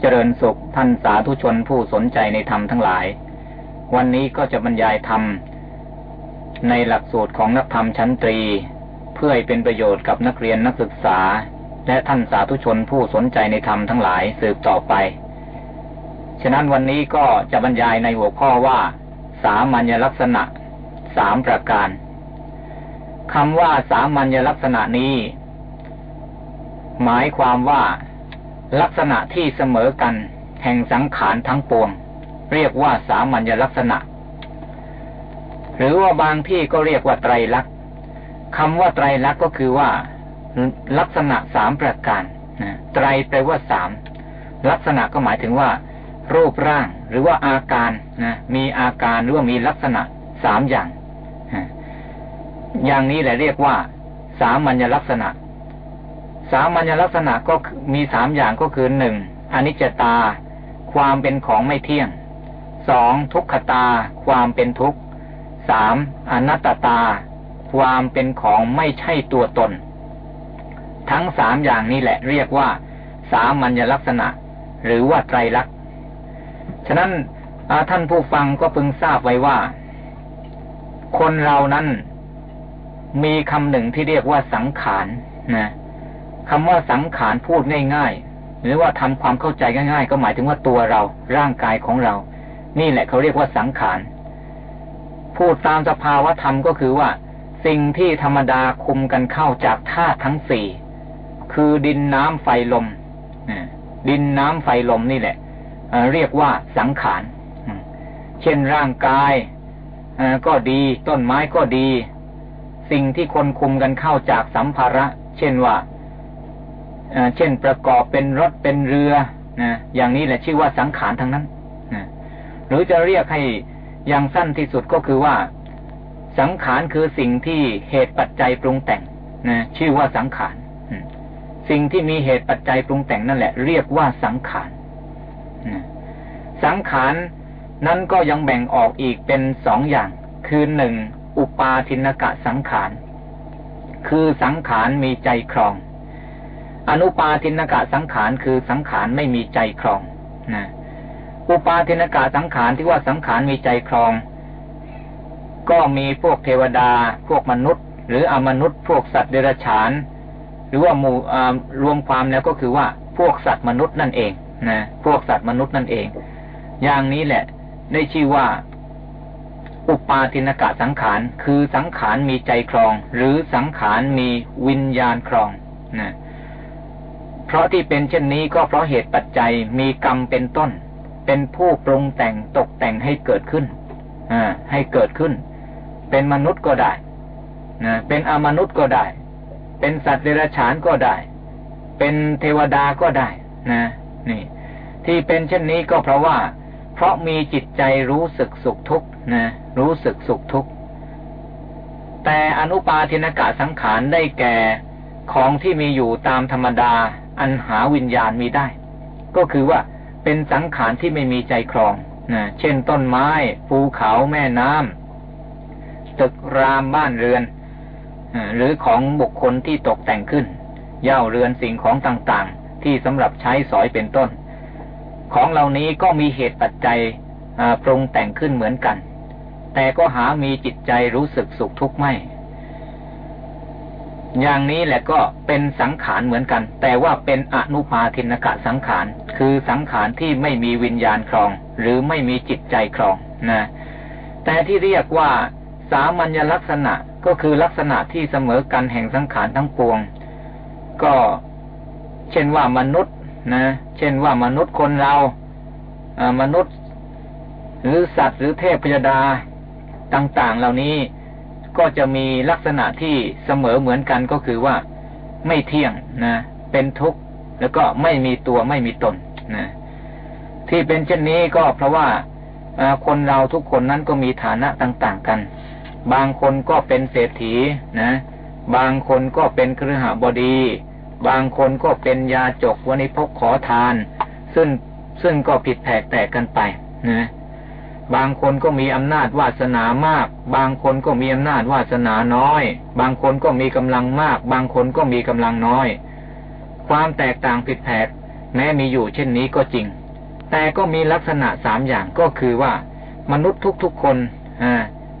เจริญสุขท่านสาธุชนผู้สนใจในธรรมทั้งหลาย วันนี้ก็จะบรรยายธรรม ในหลักสูตรของนักธรรมชั้นตรี เพื่อให้เป็นประโยชน์กับนักเรียนนักศึกษา และท่านสาธุชนผู้สนใจในธรรมทั้งหลายสืบต่อไป ฉะนั้นวันนี้ก็จะบรรยายในหัวข้อว่า สามัญลักษณะสามประการคำว่าสามัญลักษณะนี้ หมายความว่า ลักษณะที่เสมอกัน แห่งสังขารทั้งปวง เรียกว่าสามัญลักษณะ หรือว่าบางที่ก็เรียกว่าไตรลักษณ์คำว่าไตรลักษณ์ก็คือว่า ลักษณะสามประการนะไตรแปลว่าสามลักษณะก็หมายถึงว่า รูปร่างหรือว่าอาการนะมีอาการหรือว่ามีลักษณะสามอย่าง อย่างนี้แหละเรียกว่า สามัญลักษณะ สามัญลักษณะก็มีสามอย่างก็คือหนึ่งอนิจจตา ความเป็นของไม่เที่ยงสองทุกขตา ความเป็นทุกข์สามอนัตตา ความเป็นของไม่ใช่ตัวตน ทั้งสามอย่างนี้แหละเรียกว่า สามัญลักษณะ หรือว่าไตรลักษณ์ฉะนั้นท่านผู้ฟังก็พึงทราบไว้ว่า คนเรานั้นมีคำหนึ่งที่เรียกว่าสังขารนะ คำว่าสังขารพูดง่าย ๆ หรือว่าทำความเข้าใจง่าย ๆ ก็หมายถึงว่าตัวเราร่างกายของเรา นี่แหละเขาเรียกว่าสังขารพูดตามสภาวะธรรมก็คือว่า สิ่งที่ธรรมดาคุมกันเข้าจากธาตุทั้งสี่คือดินน้ำไฟลมดินน้ำไฟลมนี่แหละเรียกว่าสังขารเช่นร่างกายก็ดีต้นไม้ก็ดี สิ่งที่คนคุมกันเข้าจากสัมภาระ เช่นว่า เช่นประกอบเป็นรถเป็นเรือนะอย่างนี้แหละชื่อว่าสังขารทั้งนั้นนะหรือจะเรียกให้อย่างสั้นที่สุดก็คือว่า สังขารคือสิ่งที่เหตุปัจจัยปรุงแต่งนะชื่อว่าสังขารสิ่งที่มีเหตุปัจจัยปรุงแต่งนั่นแหละ เรียกว่าสังขารสังขารนั้นก็ยังแบ่งออกอีกเป็นสองอย่าง คือหนึ่งอุปาทินกะสังขาร คือสังขารมีใจครอง อนุปาทินกะสังขารคือสังขารไม่มีใจครองนะอุปาทินกะสังขารที่ว่าสังขารมีใจครอง ก็มีพวกเทวดา พวกมนุษย์ หรืออมนุษย์ พวกสัตว์เดรัจฉาน หรือว่าหมู่รวมความแล้วก็คือว่าพวกสัตว์มนุษย์นั่นเองนะพวกสัตว์มนุษย์นั่นเอง อย่างนี้แหละ ได้ชื่อว่า อุปาทินกะสังขารคือสังขารมีใจครอง หรือสังขารมีวิญญาณครองนะ เพราะที่เป็นเช่นนี้ก็เพราะเหตุปัจจัยมีกรรมเป็นต้น เป็นผู้ปรุงแต่งตกแต่งให้เกิดขึ้นอให้เกิดขึ้น เป็นมนุษย์ก็ได้นะเป็นอมนุษย์ก็ได้ เป็นสัตว์เดรัจฉานก็ได้ เป็นเทวดาก็ได้นะนี่ ที่เป็นเช่นนี้ก็เพราะว่า เพราะมีจิตใจรู้สึกสุขทุกข์นะรู้สึกสุขทุกข์แต่อนุปาทินกะสังขารได้แก่ของที่มีอยู่ตามธรรมดา อันหาวิญญาณมีได้ ก็คือว่าเป็นสังขารที่ไม่มีใจครองนะเช่นต้นไม้ ภูเขาแม่น้ำตึกรามบ้านเรือน หรือของบุคคลที่ตกแต่งขึ้น เย่าเรือนสิ่งของต่างๆ ที่สำหรับใช้สอยเป็นต้น ของเหล่านี้ก็มีเหตุปัจจัยปรุงแต่งขึ้นเหมือนกัน แต่ก็หามีจิตใจรู้สึกสุขทุกข์ไม่ อย่างนี้แหละก็เป็นสังขารเหมือนกัน แต่ว่าเป็นอนุภาทินกะสังขาร คือสังขารที่ไม่มีวิญญาณครอง หรือไม่มีจิตใจครองนะ แต่ที่เรียกว่าสามัญลักษณะก็คือลักษณะที่เสมอกันแห่งสังขารทั้งปวง ก็เช่นว่ามนุษย์นะ เช่นว่ามนุษย์คนเรามนุษย์ หรือสัตว์หรือเทพพยดาต่าง ๆ เหล่านี้ ก็จะมีลักษณะที่เสมอเหมือนกันก็คือว่าไม่เที่ยงนะ เป็นทุกข์แล้วก็ไม่มีตัวไม่มีตนนะที่เป็นเช่นนี้ก็เพราะว่าคนเราทุกคนนั้นก็มีฐานะต่าง ๆ กัน บางคนก็เป็นเศรษฐีนะ บางคนก็เป็นครหบดี บางคนก็เป็นยาจกวันิพกขอทาน ซึ่งซึ่งก็ผิดแผกแตกกันไปนะ บางคนก็มีอำนาจวาสนามาก บางคนก็มีอำนาจวาสนาน้อย บางคนก็มีกำลังมาก บางคนก็มีกำลังน้อย ความแตกต่างผิดแผกแม้มีอยู่เช่นนี้ก็จริง แต่ก็มีลักษณะสามอย่างก็คือว่า มนุษย์ทุกๆคน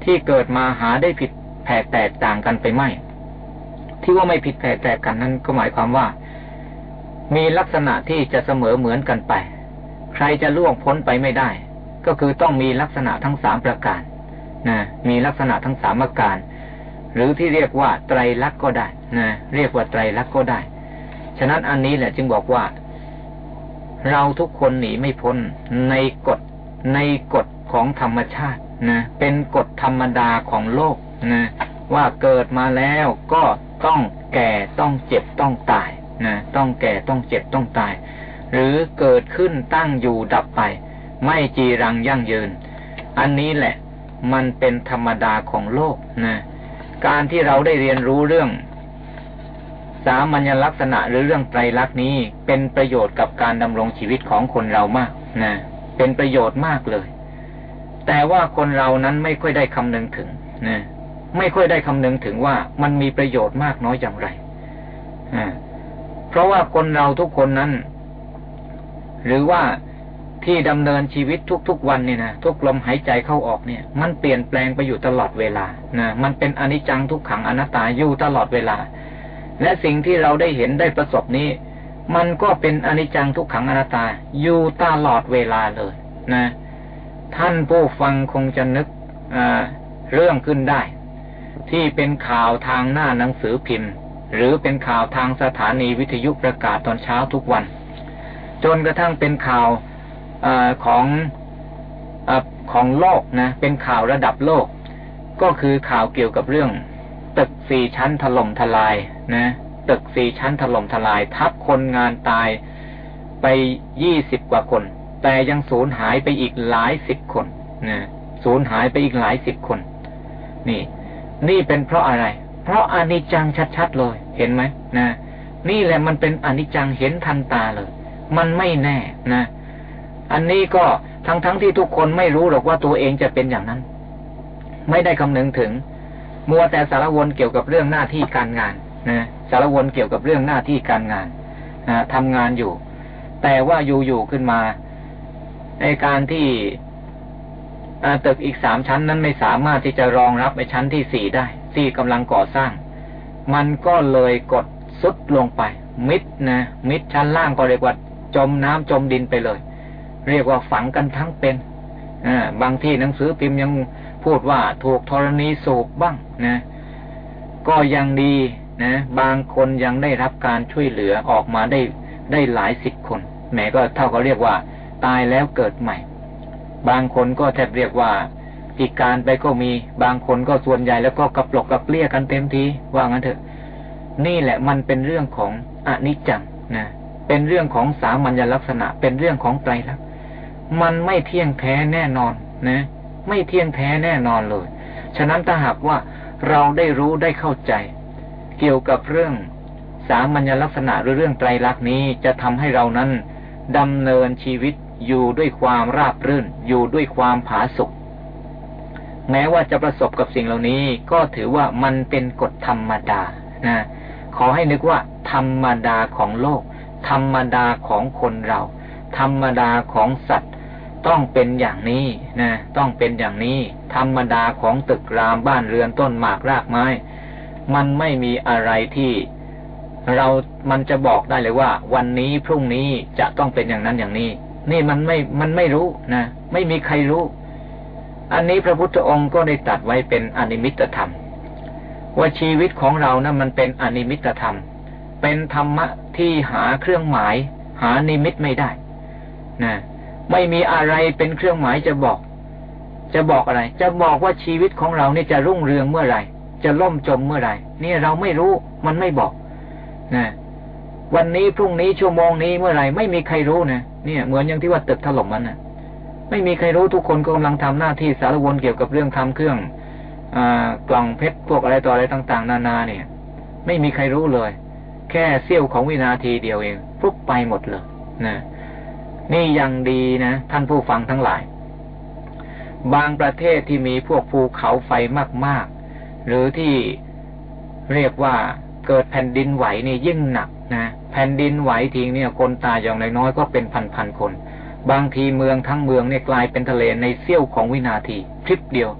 ที่เกิดมาหาได้ผิดแผกแตกต่างกันไปไม่ ที่ว่าไม่ผิดแผกแตกกันนั้นก็หมายความว่า มีลักษณะที่จะเสมอเหมือนกันไป ใครจะล่วงพ้นไปไม่ได้ ก็คือต้องมีลักษณะทั้งสามประการนะมีลักษณะทั้งสามอาการ หรือที่เรียกว่าไตรลักษณ์ก็ได้นะเรียกว่าไตรลักษณ์ก็ได้ ฉะนั้นอันนี้แหละจึงบอกว่า เราทุกคนหนีไม่พ้นในกฎในกฎของธรรมชาตินะเป็นกฎธรรมดาของโลกนะว่าเกิดมาแล้วก็ต้องแก่ต้องเจ็บต้องตายนะต้องแก่ต้องเจ็บต้องตาย หรือเกิดขึ้นตั้งอยู่ดับไป ไม่จีรังยั่งยืน อันนี้แหละมันเป็นธรรมดาของโลกนะการที่เราได้เรียนรู้เรื่อง สามัญลักษณะหรือเรื่องไตรลักษณ์นี้เป็นประโยชน์กับการดำรงชีวิตของคนเรามากนะเป็นประโยชน์มากเลย แต่ว่าคนเรานั้นไม่ค่อยได้คำนึงถึงนะไม่ค่อยได้คำนึงถึงว่ามันมีประโยชน์มากน้อยอย่างไรเพราะว่าคนเราทุกคนนั้น หรือว่า ที่ดำเนินชีวิตทุกๆวันเนี่ยนะทุกลมหายใจเข้าออกเนี่ย มันเปลี่ยนแปลงไปอยู่ตลอดเวลานะมันเป็นอนิจจังทุกขังอนัตตาอยู่ตลอดเวลา และสิ่งที่เราได้เห็นได้ประสบนี้ มันก็เป็นอนิจจังทุกขังอนัตตาอยู่ตลอดเวลาเลยนะ ท่านผู้ฟังคงจะนึกเรื่องขึ้นได้ ที่เป็นข่าวทางหน้าหนังสือพิมพ์ หรือเป็นข่าวทางสถานีวิทยุประกาศตอนเช้าทุกวัน จนกระทั่งเป็นข่าว อของอของโลกนะเป็นข่าวระดับโลก ก็คือข่าวเกี่ยวกับเรื่อง ตึกสี่ชั้นถล่มทลายนะตึกสี่ชั้นถล่มทลาย ทับคนงานตายไปยี่สิบกว่าคน แต่ยังสูญหายไปอีกหลายสิบคนนะสูญหายไปอีกหลายสิบคน นี่ นี่เป็นเพราะอะไร เพราะอนิจจังชัดๆเลยเห็นไหมนะนี่แหละมันเป็นอนิจจังเห็นทันตาเลย มันไม่แน่นะ อันนี้ก็ทั้งๆทที่ทุกคนไม่รู้หรอกว่าตัวเองจะเป็นอย่างนั้น ไม่ได้คำนึงถึง มัวแต่สารวนเกี่ยวกับเรื่องหน้าที่การงานนะสารวนเกี่ยวกับเรื่องหน้าที่การงานนะทำงานอยู่ แต่ว่าอยู่ๆขึ้นมา ในการที่ตึกอีกสามชั้นนั้นไม่สามารถที่จะรองรับในชั้นที่สี่ได้ที่กำลังก่อสร้าง มันก็เลยกดซุดลงไป มิดนะมิดชั้นล่างก็เรียกว่าจมน้ำจมดินไปเลย เรียกว่าฝังกันทั้งเป็นบางที่หนังสือพิมพ์ยังพูดว่าถูกธรณีสูบบ้างนะ ก็ยังดีนะ บางคนยังได้รับการช่วยเหลือออกมาได้ได้หลายสิบคนแม้ก็เท่ากับเรียกว่า ตายแล้วเกิดใหม่ บางคนก็แทบเรียกว่าพิการไปก็มี บางคนก็ส่วนใหญ่แล้วก็กระปลกกระเปรี้ยกันเต็มทีว่างั้นเถอะ นี่แหละมันเป็นเรื่องของอนิจจังนะเป็นเรื่องของสามัญลักษณะ เป็นเรื่องของไตรลักษณ์ มันไม่เที่ยงแท้แน่นอนนะ ไม่เที่ยงแท้แน่นอนเลย ฉะนั้นถ้าหากว่าเราได้รู้ได้เข้าใจ เกี่ยวกับเรื่องสามัญลักษณะหรือเรื่องไตรลักษณ์นี้จะทำให้เรานั้นดำเนินชีวิตอยู่ด้วยความราบรื่น อยู่ด้วยความผาสุกแม้ว่าจะประสบกับสิ่งเหล่านี้ ก็ถือว่ามันเป็นกฎธรรมดานะขอให้นึกว่า ธรรมดาของโลก ธรรมดาของคนเรา ธรรมดาของสัตว์ ต้องเป็นอย่างนี้นะต้องเป็นอย่างนี้ ธรรมดาของตึกรามบ้านเรือนต้นหมากรากไม้ มันไม่มีอะไรที่เรามันจะบอกได้เลยว่า วันนี้พรุ่งนี้จะต้องเป็นอย่างนั้นอย่างนี้ นี่มันไม่มันไม่รู้นะไม่มีใครรู้ อันนี้พระพุทธองค์ก็ได้ตัดไว้เป็นอนิมิตธรรม ว่าชีวิตของเรานะั้นมันเป็นอนิมิตธรรม เป็นธรรมะที่หาเครื่องหมาย หานิมิตไม่ได้ นะ ไม่มีอะไรเป็นเครื่องหมายจะบอก จะบอกอะไร จะบอกว่าชีวิตของเราเนี่ยจะรุ่งเรืองเมื่อไหร่ จะล่มจมเมื่อไหร่ นี่เราไม่รู้มันไม่บอกนะวันนี้พรุ่งนี้ชั่วโมงนี้เมื่อไหร่ไม่มีใครรู้นะเนี่ย เหมือนอย่างที่ว่าตึกถล่มมันนะไม่มีใครรู้ทุกคนก็กำลังทำหน้าที่สารวนเกี่ยวกับเรื่องทำเครื่องอกล่องเพชรพวกอะไรต่ออะไรต่าง ๆ นานาเนี่ย ไม่มีใครรู้เลย แค่เสี้ยวของวินาทีเดียวเองปุ๊บไปหมดเลยนะ นี่ยังดีนะท่านผู้ฟังทั้งหลาย บางประเทศที่มีพวกภูเขาไฟมาก ๆ หรือที่เรียกว่าเกิดแผ่นดินไหวนี่ยิ่งหนักนะแผ่นดินไหวทิ้งเนี่ยคนตายอย่างน้อยๆก็เป็นพันๆคน บางทีเมืองทั้งเมืองเนี่ยกลายเป็นทะเลในเสี้ยวของวินาทีพริบเดียว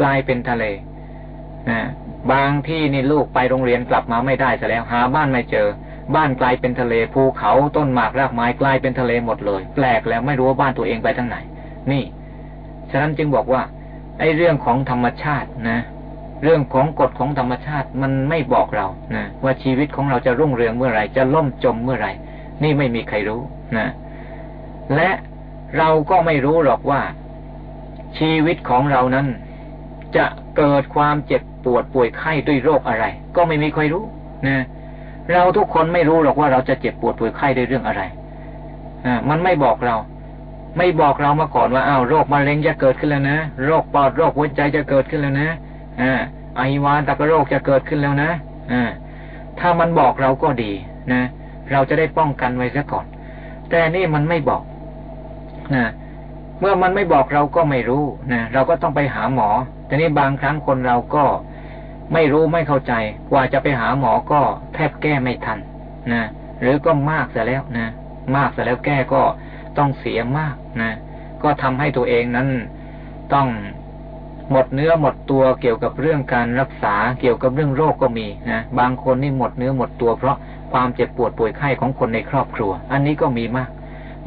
กลายเป็นทะเลนะบางที่นี่ลูกไปโรงเรียนกลับมาไม่ได้ซะแล้วหาบ้านไม่เจอ บ้านกลายเป็นทะเลภูเขาต้นหมากรากไม้กลายเป็นทะเลหมดเลย แปลกแล้วไม่รู้ว่าบ้านตัวเองไปทางไหน นี่ ฉะนั้นจึงบอกว่า ไอ้เรื่องของธรรมชาตินะ เรื่องของกฎของธรรมชาติมันไม่บอกเรานะว่าชีวิตของเราจะรุ่งเรืองเมื่อไหร่จะล่มจมเมื่อไหร่ นี่ไม่มีใครรู้นะและเราก็ไม่รู้หรอกว่า ชีวิตของเรานั้น จะเกิดความเจ็บปวดป่วยไข้ด้วยโรคอะไร ก็ไม่มีใครรู้นะ เราทุกคนไม่รู้หรอกว่าเราจะเจ็บปวดป่วยไข้ด้วยเรื่องอะไรอ่ามันไม่บอกเรา ไม่บอกเรามาก่อนว่าอ้าวโรคมะเร็งจะเกิดขึ้นแล้วนะโรคปอดโรคหัวใจจะเกิดขึ้นแล้วนะอ่าไอวานตะกโรคจะเกิดขึ้นแล้วนะอ่าถ้ามันบอกเราก็ดีนะ เราจะได้ป้องกันไว้ซะก่อน แต่นี่มันไม่บอกนะเมื่อมันไม่บอกเราก็ไม่รู้นะเราก็ต้องไปหาหมอ แต่นี่บางครั้งคนเราก็ ไม่รู้ไม่เข้าใจ กว่าจะไปหาหมอก็แทบแก้ไม่ทันนะหรือก็มากเสียแล้วนะมากเสียแล้วแก้ก็ต้องเสียมากนะก็ทำให้ตัวเองนั้นต้องหมดเนื้อหมดตัวเกี่ยวกับเรื่องการรักษาเกี่ยวกับเรื่องโรคก็มีนะบางคนนี่หมดเนื้อหมดตัวเพราะความเจ็บปวดป่วยไข้ของคนในครอบครัว อันนี้ก็มีมาก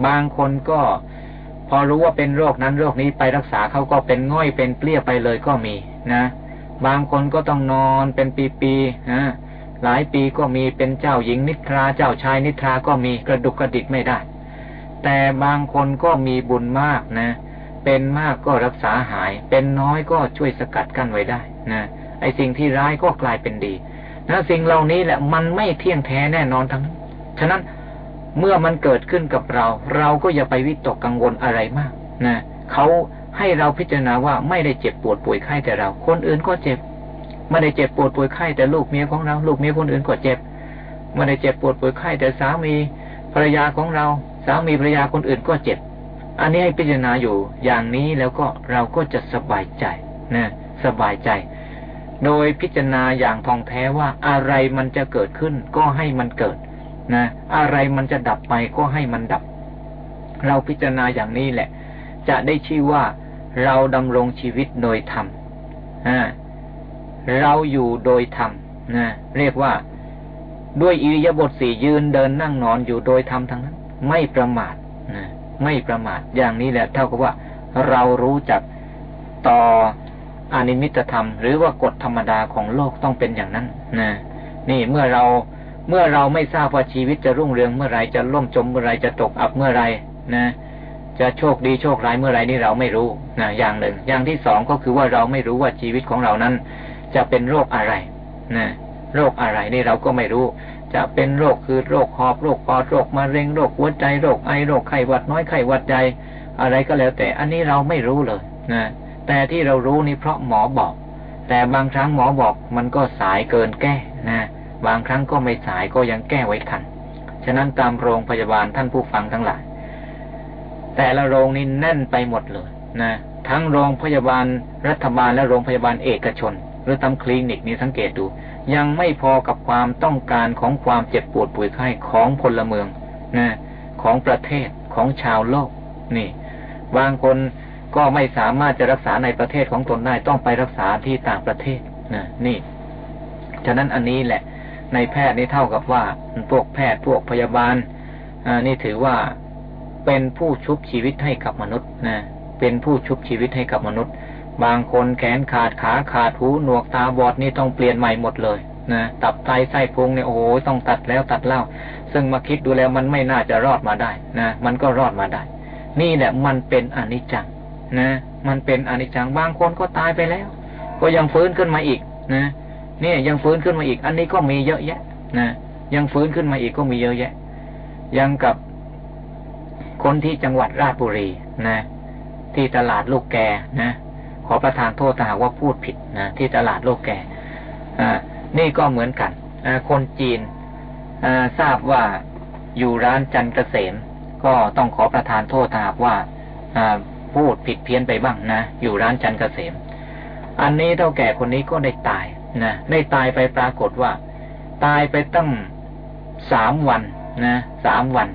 บางคนก็พอรู้ว่าเป็นโรคนั้นโรคนี้ไปรักษาเขาก็เป็นง่อยเป็นเปลี้ยไปเลยก็มีนะ บางคนก็ต้องนอนเป็นปีๆนะหลายปีก็มีเป็นเจ้าหญิงนิทราเจ้าชายนิทราก็มีกระดุกกระดิกไม่ได้ แต่บางคนก็มีบุญมากนะ เป็นมากก็รักษาหาย เป็นน้อยก็ช่วยสกัดกั้นไว้ได้นะไอสิ่งที่ร้ายก็กลายเป็นดีนะสิ่งเหล่านี้แหละมันไม่เที่ยงแท้แน่นอนทั้งนั้นฉะนั้นเมื่อมันเกิดขึ้นกับเรา เราก็อย่าไปวิตกกังวลอะไรมากนะเขา ให้เราพิจารณาว่าไม่ได้เจ็บปวดป่วยไข้แต่เรา คนอื่นก็เจ็บ ไม่ได้เจ็บปวดป่วยไข้แต่ลูกเมียของเรา ลูกเมียคนอื่นก็เจ็บ ไม่ได้เจ็บปวดป่วยไข้แต่สามีภรรยาของเรา สามีภรรยาคนอื่นก็เจ็บ อันนี้ให้พิจารณาอยู่อย่างนี้แล้วก็เราก็จะสบายใจนะสบายใจ โดยพิจารณาอย่างทองแท้ว่าอะไรมันจะเกิดขึ้นก็ให้มันเกิดนะ อะไรมันจะดับไปก็ให้มันดับ เราพิจารณาอย่างนี้แหละ จะได้ชื่อว่าเราดำรงชีวิตโดยธรรมเราอยู่โดยธรรมนะเรียกว่าด้วยอิริยาบถสี่ยืนเดินนั่งนอนอยู่โดยธรรมทั้งนั้น ไม่ประมาทนะไม่ประมาทอย่างนี้แหละ เท่ากับว่าเรารู้จักต่ออนิมิตธรรม หรือว่ากฎธรรมดาของโลกต้องเป็นอย่างนั้นนะนี่เมื่อเราเมื่อเราไม่ทราบว่าชีวิตจะรุ่งเรืองเมื่อไรจะล่มจมเมื่อไรจะตกอับเมื่อไรนะ จะโชคดีโชคร้ายเมื่อไรนี่เราไม่รู้นะอย่างหนึ่ง อย่างที่สองก็คือว่าเราไม่รู้ว่าชีวิตของเรานั้น จะเป็นโรคอะไรนะโรคอะไรนี่เราก็ไม่รู้ จะเป็นโรคคือโรคหอบโรคปอดโรคมะเร็งโรคหัวใจโรคไอโรคไข้หวัดน้อยไข้หวัดใหญ่อะไรก็แล้ว แต่อันนี้เราไม่รู้เลยนะแต่ที่เรารู้นี่เพราะหมอบอก แต่บางครั้งหมอบอกมันก็สายเกินแก้นะบางครั้งก็ไม่สายก็ยังแก้ไว้ทัน ฉะนั้นตามโรงพยาบาลท่านผู้ฟังทั้งหลาย แต่ละโรงนี้แน่นไปหมดเลยนะทั้งโรงพยาบาลรัฐบาลและโรงพยาบาลเอกชน หรือตามคลินิกนี้สังเกตดู ยังไม่พอกับความต้องการของความเจ็บปวดป่วยไข้ของพลเมืองนะของประเทศของชาวโลกนี่ บางคนก็ไม่สามารถจะรักษาในประเทศของตนได้ต้องไปรักษาที่ต่างประเทศนะนี่ ฉะนั้นอันนี้แหละ ในแพทย์นี่เท่ากับว่าพวกแพทย์พวกพยาบาลอ่านี่ถือว่า เป็นผู้ชุบชีวิตให้กับมนุษย์นะเป็นผู้ชุบชีวิตให้กับมนุษย์ บางคนแขนขาดขาขาดหูหนวกตาบอดนี่ต้องเปลี่ยนใหม่หมดเลยนะตับไตไส้พุงเนี่ยโอ้โหต้องตัดแล้วตัดเล่า ซึ่งมาคิดดูแล้วมันไม่น่าจะรอดมาได้นะมันก็รอดมาได้ นี่แหละมันเป็นอนิจจังนะ มันเป็นอนิจจังบางคนก็ตายไปแล้ว ก็ยังฟื้นขึ้นมาอีกนะนี่ยังฟื้นขึ้นมาอีก อันนี้ก็มีเยอะแยะนะยังฟื้นขึ้นมาอีกก็มีเยอะแยะ ยังกับ คนที่จังหวัดราชบุรีนะ ที่ตลาดลูกแกนะขอประทานโทษถ้าหากว่าพูดผิดนะที่ตลาดลูกแก่นี่ก็เหมือนกันคนจีนทราบว่าอยู่ร้านจันเกษม ก็ต้องขอประทานโทษถ้าหากว่าพูดผิดเพี้ยนไปบ้างนะอยู่ร้านจันเกษม อันนี้เท่าแก่คนนี้ก็ได้ตายนะได้ตายไปปรากฏว่า ตายไปตั้งสามวันนะสามวัน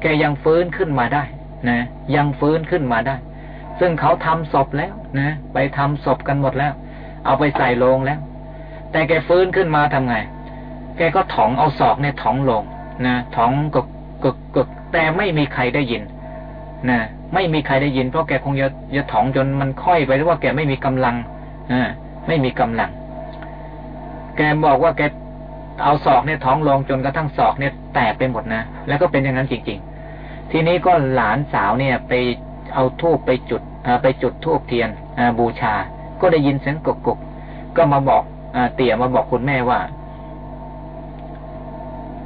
แกยังฟื้นขึ้นมาได้ นะ ยังฟื้นขึ้นมาได้ ซึ่งเขาทำศพแล้วนะ ไปทำศพกันหมดแล้ว เอาไปใส่โลงแล้ว แต่แกฟื้นขึ้นมาทำไง แกก็ถองเอาศอกเนี่ยถองลงนะถองกึกกึกกึกแต่ไม่มีใครได้ยิน นะไม่มีใครได้ยิน เพราะแกคงจะจะถองจนมันค่อยไปหรือว่าแกไม่มีกำลังอ่าไม่มีกำลัง แกบอกว่าแกเอาศอกเนี่ยท้องลงจนกระทั่งศอกเนี่ยแตกไปหมดนะ แล้วก็เป็นอย่างนั้นจริงๆ ทีนี้ก็หลานสาวเนี่ยไปเอาทูบไปจุดไปจุดทูบเทียนบูชา ก็ได้ยินเสียงกุกกุกก็มาบอกเตี่ยมาบอกคุณแม่ว่า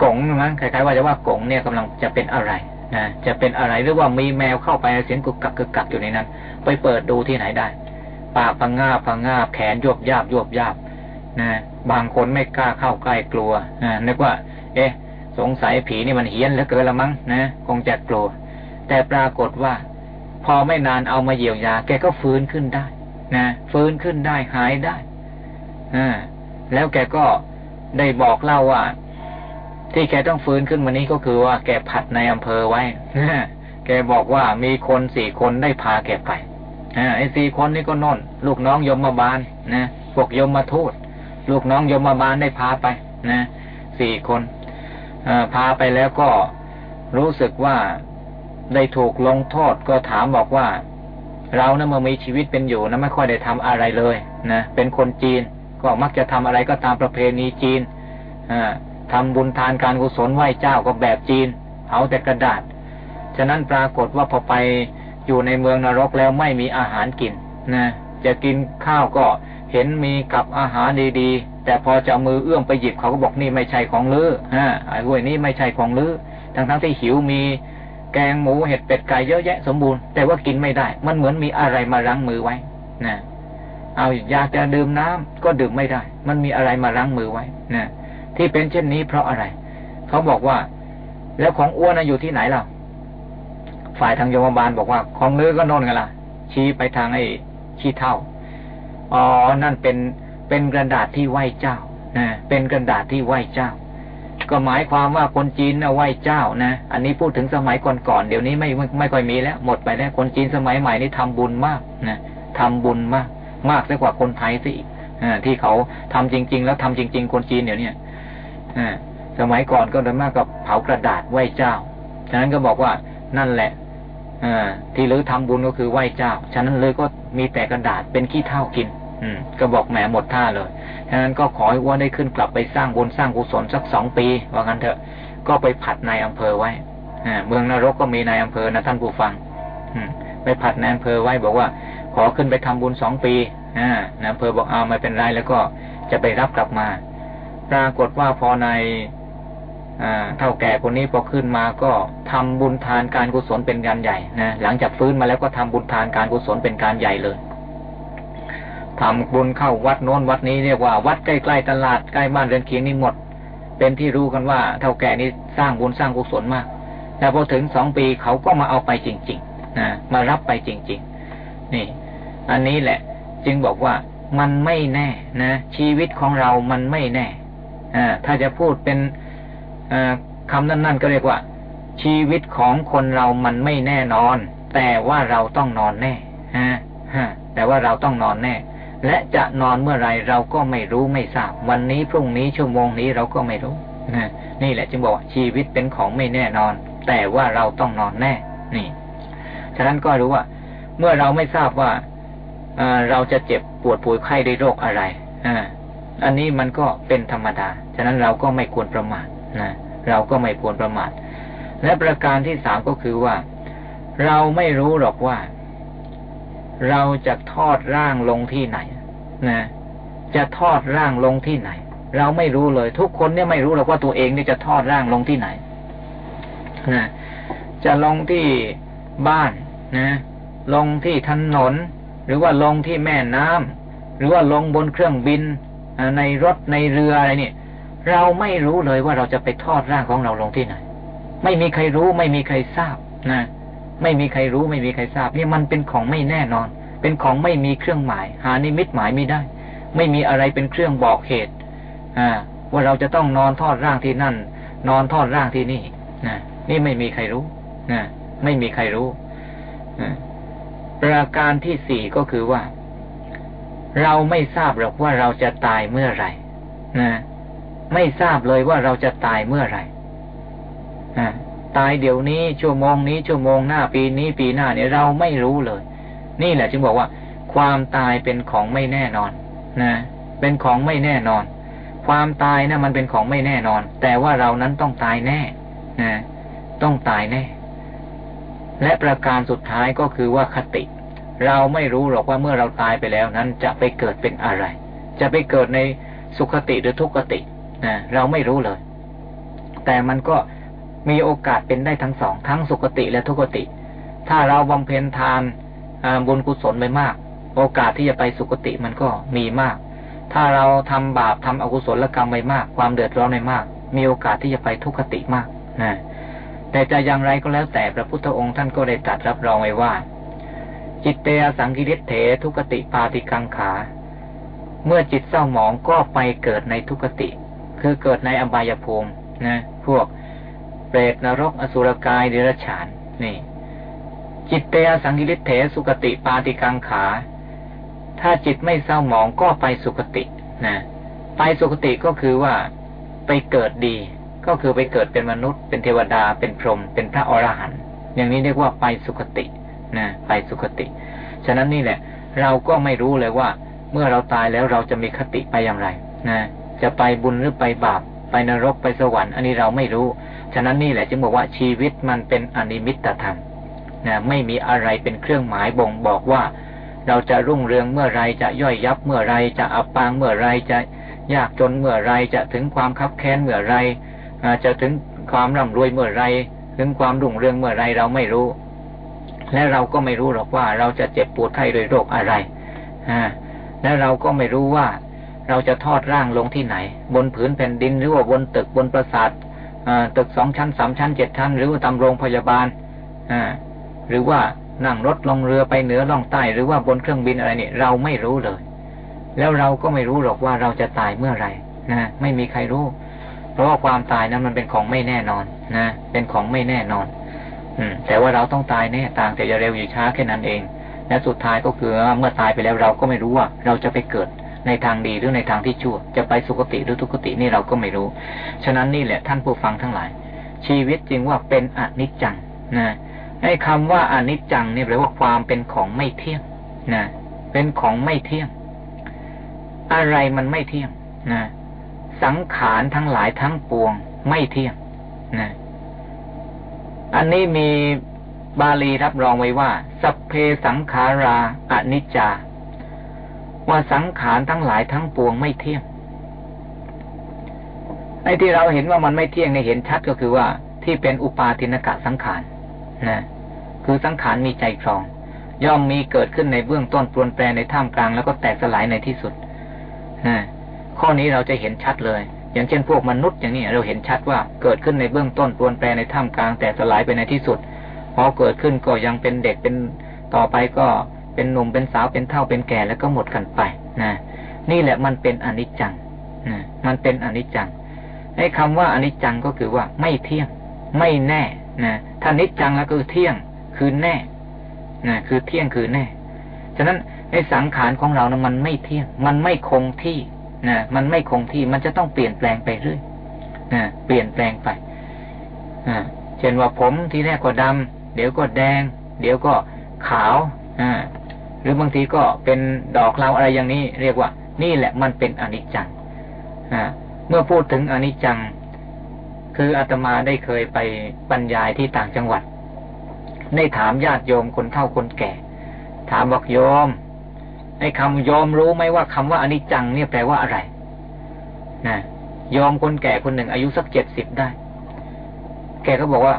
กงมั้งคล้ายๆว่าจะว่ากงเนี่ยกำลังจะเป็นอะไรนะจะเป็นอะไรหรือว่ามีแมวเข้าไปเสียงกุกกักกุกกักอยู่ในนั้น ไปเปิดดูที่ไหนได้ ปากพังงาพังงาแขนยวบยาบยวบยาบนะบางคนไม่กล้าเข้าใกล้กลัวนะนึกว่า เอ๊ะ สงสัยผีนี่มันเฮี้ยนเหลือเกินละมั้งนะคงจะกลัวแต่ปรากฏว่า พอไม่นานเอามาเยียวยา แกก็ฟื้นขึ้นได้นะฟื้นขึ้นได้หายได้อแล้วแกก็ได้บอกเล่าว่า ที่แกต้องฟื้นขึ้นมานี้ก็คือว่าแกผัดในอำเภอไว้แกบอกว่ามีคนสี่คนได้พาแกไปไอ้สี่คนนี้ก็นอนลูกน้องยมมาบาลนะพวกยมมาทูตลูกน้องยมมาบาลได้พาไปนะสี่คน พาไปแล้วก็รู้สึกว่าได้ถูกลงโทษก็ถามบอกว่า เรานะ่ะเมื่อมีชีวิตเป็นอยู่นะไม่ค่อยได้ทำอะไรเลยนะเป็นคนจีนก็มักจะทำอะไรก็ตามประเพณีจีนอ่าทำบุญทานการกุศลไหว้เจ้าก็แบบจีนเอาแต่กระดาษ ฉะนั้นปรากฏว่าพอไปอยู่ในเมืองนรกแล้วไม่มีอาหารกินนะจะกินข้าวก็เห็นมีกับอาหารดีๆ แต่พอจะมือเอื้อมไปหยิบเขาก็บอกนี่ไม่ใช่ของลือฮะไอ้ห้วยนี้ไม่ใช่ของลือทั้งๆทที่หิวมีแกงหมูเห็ดเป็ดไก่เยอะแยะสมบูรณ์แต่ว่ากินไม่ได้ มันเหมือนมีอะไรมารั้งมือไว้นะเอาอยากจะดื่มน้ำก็ดื่มไม่ได้ มันมีอะไรมารั้งมือไว้นะที่เป็นเช่นนี้เพราะอะไร เขาบอกว่า แล้วของอ้วนอยู่ที่ไหนล่ะฝ่ายทางโยมบาลบอกว่า ของเลือก็นอนกันล่ะ ชี้ไปทางไอ้ขี้เท่าอ๋อนั่นเป็น เป็นกระดาษที่ไหว้เจ้านะเป็นกระดาษที่ไหว้เจ้า ก็หมายความว่าคนจีนนะไหว้เจ้านะอันนี้พูดถึงสมัยก่อนๆเดี๋ยวนี้ไม่ไม่ไม่ค่อยมีแล้ว หมดไปแล้วคนจีนสมัยใหม่นี่ทำบุญมากนะทำบุญมาก มากซะกว่าคนไทยสิที่เขาทำจริง ๆ แล้วทำจริง ๆ คนจีนเดี๋ยวนี้สมัยก่อนก็โดยมากกับเผากระดาษไหว้เจ้า ฉะนั้นก็บอกว่านั่นแหละอที่ลือทำบุญก็คือไหว้เจ้า ฉะนั้นเลยก็มีแต่กระดาษเป็นขี้เท่ากิน อืม ก็บอกแหมหมดท่าเลยฉะนั้นก็ขอให้ว่าได้ขึ้นกลับไปสร้างบุญสร้างกุศลสักสองปี ว่างั้นเถอะ ก็ไปผัดนายอำเภอไว้อเมืองนรกก็มีนายอำเภอนะท่านผู้ฟัง อืม ไปผัดนายอำเภอไว้บอกว่า ขอขึ้นไปทำบุญสองปีอ่านายอำเภอบอกเอาไม่เป็นไรแล้วก็จะไปรับกลับมา ปรากฏว่าพอในเท่าแก่คนนี้พอขึ้นมาก็ทำบุญทานการกุศลเป็นการใหญ่นะหลังจากฟื้นมาแล้วก็ทำบุญทานการกุศลเป็นการใหญ่เลย ทำบุญเข้าวัดโน้นวัดนี้เรียกว่าวัดใกล้ๆตลาดใกล้บ้านเรือนเคียงนี่หมด เป็นที่รู้กันว่าเท่าแก่นี้สร้างบุญสร้างกุศลมากแต่พอถึงสองปีเขาก็มาเอาไปจริงๆนะมารับไปจริง ๆ นี่ อันนี้แหละ จึงบอกว่ามันไม่แน่นะ ชีวิตของเรามันไม่แน่ถ้าจะพูดเป็นคำนั้นๆก็เรียกว่า ชีวิตของคนเรามันไม่แน่นอน แต่ว่าเราต้องนอนแน่ฮะแต่ว่าเราต้องนอนแน่ และจะนอนเมื่อไรเราก็ไม่รู้ไม่ทราบ วันนี้พรุ่งนี้ชั่วโมงนี้เราก็ไม่รู้นะนี่แหละจึงบอกชีวิตเป็นของไม่แน่นอน แต่ว่าเราต้องนอนแน่ นี่ ฉะนั้นก็รู้ว่า เมื่อเราไม่ทราบว่าเราจะเจ็บปวดป่วยไข้ด้วยโรคอะไรออันนี้มันก็เป็นธรรมดา ฉะนั้นเราก็ไม่ควรประมาทนะเราก็ไม่ควรประมาท และประการที่สามก็คือว่า เราไม่รู้หรอกว่า เราจะทอดร่างลงที่ไหน นะ จะทอดร่างลงที่ไหน เราไม่รู้เลย ทุกคนเนี่ยไม่รู้หรอกว่าตัวเองเนี่ยจะทอดร่างลงที่ไหน นะ จะลงที่บ้านนะ ลงที่ถนน หรือว่าลงที่แม่น้ำหรือว่าลงบนเครื่องบินในรถในเรืออะไรเนี่ยเราไม่รู้เลยว่าเราจะไปทอดร่างของเราลงที่ไหน ไม่มีใครรู้ไม่มีใครทราบนะ ไม่มีใครรู้ไม่มีใครทราบนี่มันเป็นของไม่แน่นอน เป็นของไม่มีเครื่องหมาย หานิมิตหมายไม่ได้ ไม่มีอะไรเป็นเครื่องบอกเหตุอ่าว่าเราจะต้องนอนทอดร่างที่นั่น นอนทอดร่างที่นี่นะนี่ไม่มีใครรู้นะไม่มีใครรู้ประการที่สี่ก็คือว่า เราไม่ทราบหรอกว่าเราจะตายเมื่อไหร่นะไม่ทราบเลยว่าเราจะตายเมื่อไหร่ ตายเดี๋ยวนี้ชั่วโมงนี้ชั่วโมงหน้าปีนี้ปีหน้าเนี่ยเราไม่รู้เลย นี่แหละจึงบอกว่า ความตายเป็นของไม่แน่นอนนะเป็นของไม่แน่นอน ความตายนะมันเป็นของไม่แน่นอน แต่ว่าเรานั้นต้องตายแน่นะต้องตายแน่ และประการสุดท้ายก็คือว่าคติ เราไม่รู้หรอกว่าเมื่อเราตายไปแล้วนั้นจะไปเกิดเป็นอะไร จะไปเกิดในสุขติหรือทุกขตินะเราไม่รู้เลย แต่มันก็ มีโอกาสเป็นได้ทั้งสอง ทั้งสุคติและทุกติ ถ้าเราบำเพ็ญทานบุญกุศลไปมาก โอกาสที่จะไปสุคติมันก็มีมาก ถ้าเราทำบาปทำอกุศลกรรมไปมาก ความเดือดร้อนไปมาก มีโอกาสที่จะไปทุกติมากนะแต่จะอย่างไรก็แล้วแต่พระพุทธองค์ท่านก็ได้ตรัสรับรองไว้ว่า จิตเตอสังกิริเถทุกติปาติกังขา เมื่อจิตเศร้าหมองก็ไปเกิดในทุกติ คือเกิดในอบายภูมินะ พวก เปรตนรกอสุรกายเดรัจฉาน นี่ จิตเตอสังกิริเถสุกติปาติกังขา ถ้าจิตไม่เศร้าหมองก็ไปสุคตินะไปสุคติก็คือว่าไปเกิดดี ก็คือไปเกิดเป็นมนุษย์ เป็นเทวดาเป็นพรหมเป็นพระอรหันต์อย่างนี้เรียกว่าไปสุคตินะไปสุคติ ฉะนั้นนี่แหละ เราก็ไม่รู้เลยว่า เมื่อเราตายแล้วเราจะมีคติไปอย่างไรนะจะไปบุญหรือไปบาป ไปนรกไปสวรรค์ อันนี้เราไม่รู้ ฉะนั้นนี่แหละจึงบอกว่าชีวิตมันเป็นอนิมิตธรรมนะไม่มีอะไรเป็นเครื่องหมายบ่งบอกว่า เราจะรุ่งเรืองเมื่อไรจะย่อยยับเมื่อไรจะอับปางเมื่อไรจะยากจนเมื่อไรจะถึงความคับแค้นเมื่อไรจะถึงความร่ำรวยเมื่อไรถึงความรุ่งเรืองเมื่อไรเราไม่รู้ และเราก็ไม่รู้หรอกว่าเราจะเจ็บปวดไข้โดยโรคอะไรและเราก็ไม่รู้ว่าเราจะทอดร่างลงที่ไหน บนผืนแผ่นดินหรือว่าบนตึกบนปราสาท ตึกสองชั้นสามชั้นเจ็ดชั้น หรือว่าตามโรงพยาบาลหรือว่านั่งรถลงเรือไปเหนือล่องใต้ หรือว่าบนเครื่องบินอะไรนี่เราไม่รู้เลย แล้วเราก็ไม่รู้หรอกว่าเราจะตายเมื่อไหร่นะไม่มีใครรู้ เพราะว่าความตายนั้นมันเป็นของไม่แน่นอนนะเป็นของไม่แน่นอน อืม แต่ว่าเราต้องตายแน่ต่างแต่จะเร็วหรือช้าแค่นั้นเองและสุดท้ายก็คือเมื่อตายไปแล้วเราก็ไม่รู้ว่าเราจะไปเกิด ในทางดีหรือในทางที่ชั่ว จะไปสุคติหรือทุคตินี่เราก็ไม่รู้ ฉะนั้นนี่แหละท่านผู้ฟังทั้งหลาย ชีวิตจริงว่าเป็นอนิจจังนะไอ้คำว่าอนิจจังนี่แปลว่าความเป็นของไม่เที่ยงนะเป็นของไม่เที่ยง อะไรมันไม่เที่ยงนะสังขารทั้งหลายทั้งปวง ไม่เที่ยงนะอันนี้มีบาลีรับรองไว้ว่า สัพเพสังขาราอนิจจา ว่าสังขารทั้งหลายทั้งปวงไม่เที่ยงไอ้ที่เราเห็นว่ามันไม่เที่ยงในเห็นชัดก็คือว่าที่เป็นอุปาทินกะสังขารนะคือสังขารมีใจครอง ย่อมมีเกิดขึ้นในเบื้องต้นปรวนแปรในท่ามกลางแล้วก็แตกสลายในที่สุดนะข้อนี้เราจะเห็นชัดเลย อย่างเช่นพวกมนุษย์อย่างนี้เราเห็นชัดว่าเกิดขึ้นในเบื้องต้นปรวนแปรในท่ามกลางแตกสลายไปในที่สุดพอเกิดขึ้นก็ยังเป็นเด็กเป็นต่อไปก็ เป็นหนุ่มเป็นสาวเป็นเท่าเป็นแก่แล้วก็หมดกันไปนะนี่แหละมันเป็นอนิจจังนะมันเป็นอนิจจังไอ้คำว่าอนิจจังก็คือว่าไม่เที่ยง ไม่แน่นะถ้านิจจังแล้วก็คือเที่ยงคือแน่นะคือเที่ยงคือแน่ฉะนั้นไอ้สังขารของเรานะมันไม่เที่ยง มันไม่คงที่นะมันไม่คงที่มันจะต้องเปลี่ยนแปลงไปเรื่อยนะเปลี่ยนแปลงไปอ่าเช่นว่าผมที่แรกก็ดำเดี๋ยวก็แดง เดี๋ยวก็ขาวอ่า หรือบางทีก็เป็นดอกเราอะไรอย่างนี้ เรียกว่า นี่แหละมันเป็นอนิจจังเมื่อพูดถึงอนิจจัง คืออาตมาได้เคยไปบรรยายที่ต่างจังหวัด ได้ถามญาติโยมคนเฒ่าคนแก่ ถามบอกโยมไอ้คำโยมรู้ไหมว่าคำว่าอนิจจังเนี่ยแปลว่าอะไรนะโยมคนแก่คนหนึ่งอายุสักเจ็ดสิบได้ แกก็บอกว่า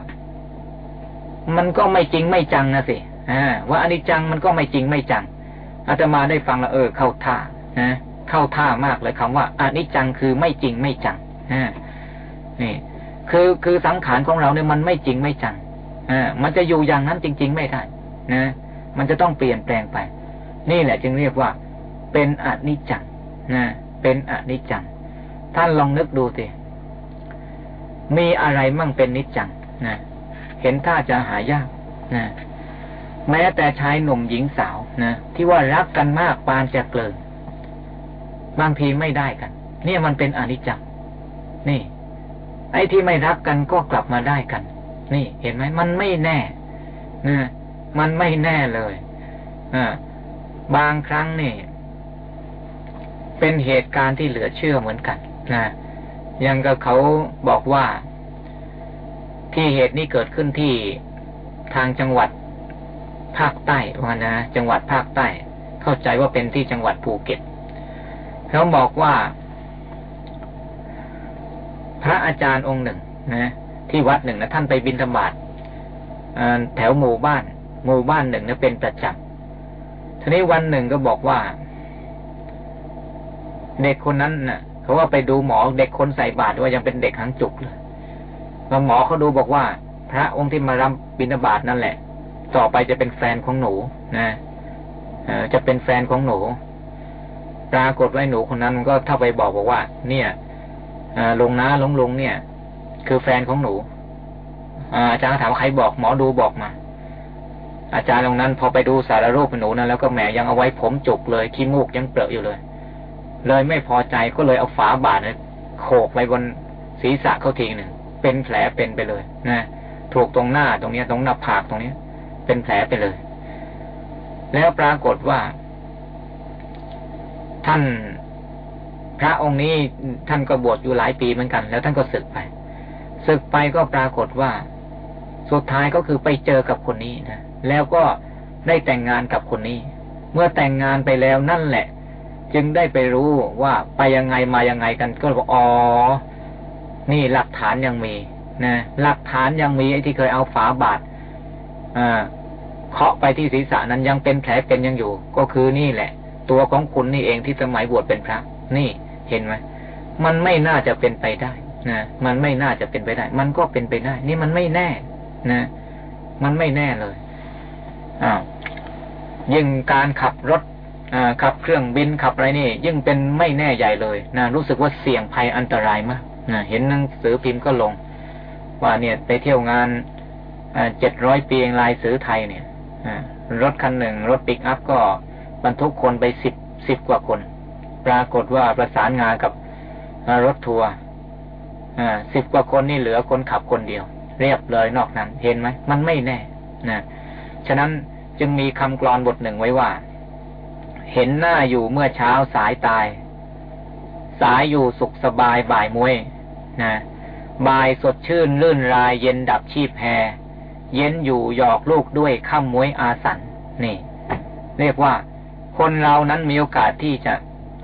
มันก็ไม่จริงไม่จังนะสิ ว่าอนิจจังมันก็ไม่จริงไม่จังอาตมาได้ฟังแล้วเออเข้าท่านะเข้าท่ามากเลยคำว่าอนิจจังคือไม่จริงไม่จังนี่ คือคือสังขารของเราเนี่ยมันไม่จริงไม่จังอมันจะอยู่อย่างนั้นจริง ๆ ไม่ได้นะมันจะต้องเปลี่ยนแปลงไป นี่แหละจึงเรียกว่า เป็นอนิจจังนะเป็นอนิจจัง ท่านลองนึกดูสิมีอะไรมั่งเป็นนิจจังนะเห็นท่าจะหายากนะ แม้แต่ชายหนุ่มหญิงสาวนะที่ว่ารักกันมากปานจะเกลินบางทีไม่ได้กัน เนี่ยมันเป็นอนิจจังนี่ ไอ้ที่ไม่รักกันก็กลับมาได้กัน นี่ เห็นไหมมันไม่แน่นะมันไม่แน่เลยอ่าบางครั้งนี่ เป็นเหตุการณ์ที่เหลือเชื่อเหมือนกันนะยังกับเขาบอกว่าที่เหตุนี้เกิดขึ้นที่ทางจังหวัด ภาคใต้ว่านะ จังหวัดภาคใต้ เข้าใจว่าเป็นที่จังหวัดภูเก็ตเขาบอกว่า พระอาจารย์องค์หนึ่ง นะ ที่วัดหนึ่งนะท่านไปบินธบาตแถวหมู่บ้าน หมู่บ้านหนึ่งนะเป็นประจำทีนี้วันหนึ่งก็บอกว่า เด็กคนนั้นนะ่ะเขาว่าไปดูหมอเด็กคนใส่บาตรว่ายังเป็นเด็กหางจุกเลยหมอเขาดูบอกว่า พระองค์ที่มารับบิณฑบาตนั่นแหละ ต่อไปจะเป็นแฟนของหนูนะจะเป็นแฟนของหนู ปรากฏว่าหนูคนนั้นก็เท่าไปบอกบอกว่า เนี่ยลุงนะลุงลุงเนี่ย คือแฟนของหนูอาจารย์ถามว่าใครบอกหมอดูบอกมาอาจารย์ตรงนั้นพอไปดูสารรูปหนูนั้นแล้วก็แหมยังเอาไว้ผมจุกเลยขี้มูกยังเปลือกอยู่เลย เลยไม่พอใจก็เลยเอาฝาบาทโขกไปบนศีรษะเขาทีหนึ่งเป็นแผลเป็นไปเลยนะถูกตรงหน้าตรงนี้ตรงหน้าผากตรงนี้ เป็นแผลไปเลย แล้วปรากฏว่า ท่านพระองค์นี้ท่านก็บวชอยู่หลายปีเหมือนกัน แล้วท่านก็ศึกไปศึกไปก็ปรากฏว่า สุดท้ายก็คือไปเจอกับคนนี้นะแล้วก็ได้แต่งงานกับคนนี้ เมื่อแต่งงานไปแล้วนั่นแหละ จึงได้ไปรู้ว่าไปยังไงมายังไงกันก็บอกอ๋อนี่หลักฐานยังมีนะหลักฐานยังมีไอ้ที่เคยเอาฝาบาด เคาะไปที่ศีรษะนั้นยังเป็นแผลเป็นยังอยู่ ก็คือนี่แหละ ตัวของคุณนี่เองที่สมัยบวชเป็นพระ นี่เห็นไหมมันไม่น่าจะเป็นไปได้นะมันไม่น่าจะเป็นไปได้ มันก็เป็นไปได้ นี่มันไม่แน่ นะ มันไม่แน่เลยอ้าวยิ่งการขับรถขับเครื่องบินขับอะไรนี่ ยิ่งเป็นไม่แน่ใหญ่เลยนะรู้สึกว่าเสี่ยงภัยอันตรายมากนะเห็นหนังสือพิมพ์ก็ลง ว่าเนี่ยไปเที่ยวงาน เจ็ดร้อยปีลายสือไทยเนี่ยรถคันหนึ่ง รถปิกอัพก็บรรทุกคนไปสิบสิบกว่าคน ปรากฏว่าประสานงานกับรถทัวร์สิบกว่าคนนี่เหลือคนขับคนเดียว เรียบเลยนอกนั้น เห็นไหมมันไม่แน่นะฉะนั้นจึงมีคำกรอนบทหนึ่งไว้ว่า เห็นหน้าอยู่เมื่อเช้าสายตาย สายอยู่สุขสบายบ่ายมวยนะบ่ายสดชื่นลื่นรายเย็นดับชีพแพ เย็นอยู่หยอกลูกด้วยข้ามมวยอาสันนี่ เรียกว่า คนเรานั้นมีโอกาสที่จะ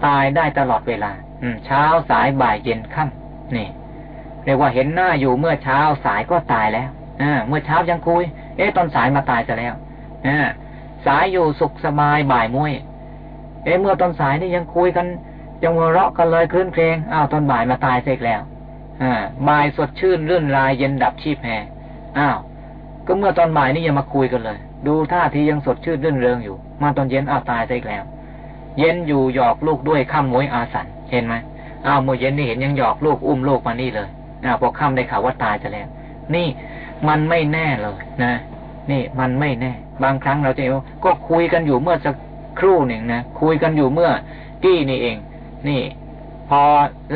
ตายได้ตลอดเวลา อืเช้าสายบ่ายเย็นค่ำนี่ เรียกว่าเห็นหน้าอยู่เมื่อเช้าสายก็ตายแล้วอเมื่อเช้ายังคุย เอ๊ะตอนสายมาตายจะแล้วอสายอยู่สุขสบายบ่ายมวยเอ๊ะเมื่อตอนสายนี่ยังคุยกันยังหัวเราะกันเลยคลื่นเพลงอ้าวตอนบ่ายมาตายเสกแล้วอ่าบ่ายสดชื่นรื่นรายเย็นดับชีพแพอ้าว ก็เมื่อตอนบ่ายนี่ยังมาคุยกันเลย ดูท่าทียังสดชื่นเรื่นเริงอยู่ มาตอนเย็นอ้าวตายเสกแล้ว เย็นอยู่หยอกลูกด้วยข้ามมวยอาสันเห็นไหมอ้าวเมื่อเย็นนี่เห็นยังหยอกลูกอุ้มลูกมานี่เลยอ้าวพอค่ำได้ข่าวว่าตายจะแล้ว นี่มันไม่แน่เลยนะ นี่มันไม่แน่ บางครั้งเราจะก็คุยกันอยู่เมื่อสักครู่หนึ่งนะคุยกันอยู่เมื่อกี้นี่เอง นี่ พอ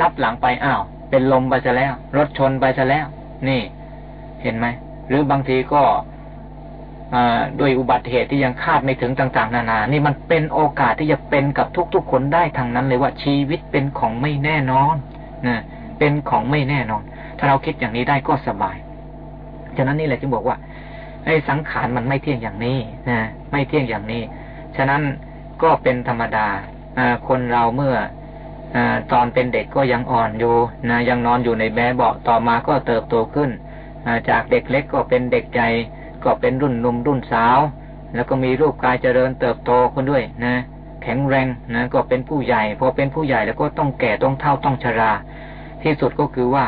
รับหลังไปอ้าวเป็นลมไปซะแล้ว รถชนไปซะแล้ว นี่ เห็นไหม หรือบางทีก็ด้วยอุบัติเหตุที่ยังคาดไม่ถึงต่าง ๆ นานา นี่มันเป็นโอกาสที่จะเป็นกับทุกๆคนได้ทางนั้นเลยว่าชีวิตเป็นของไม่แน่นอนนะเป็นของไม่แน่นอน ถ้าเราคิดอย่างนี้ได้ก็สบาย ฉะนั้นนี่แหละจึงบอกว่าไอ้สังขารมันไม่เที่ยงอย่างนี้นะไม่เที่ยงอย่างนี้ ฉะนั้นก็เป็นธรรมดาคนเราเมื่ออตอนเป็นเด็กก็ยังอ่อนอยู่นะยังนอนอยู่ในแบเบาต่อมาก็เติบโตขึ้น จากเด็กเล็กก็เป็นเด็กใหญ่ก็เป็นรุ่นหนุ่มรุ่นสาว แล้วก็มีรูปกายเจริญเติบโตขึ้นด้วยนะ แข็งแรงนะก็เป็นผู้ใหญ่ พอเป็นผู้ใหญ่แล้วก็ต้องแก่ต้องเฒ่าต้องชรา ที่สุดก็คือว่า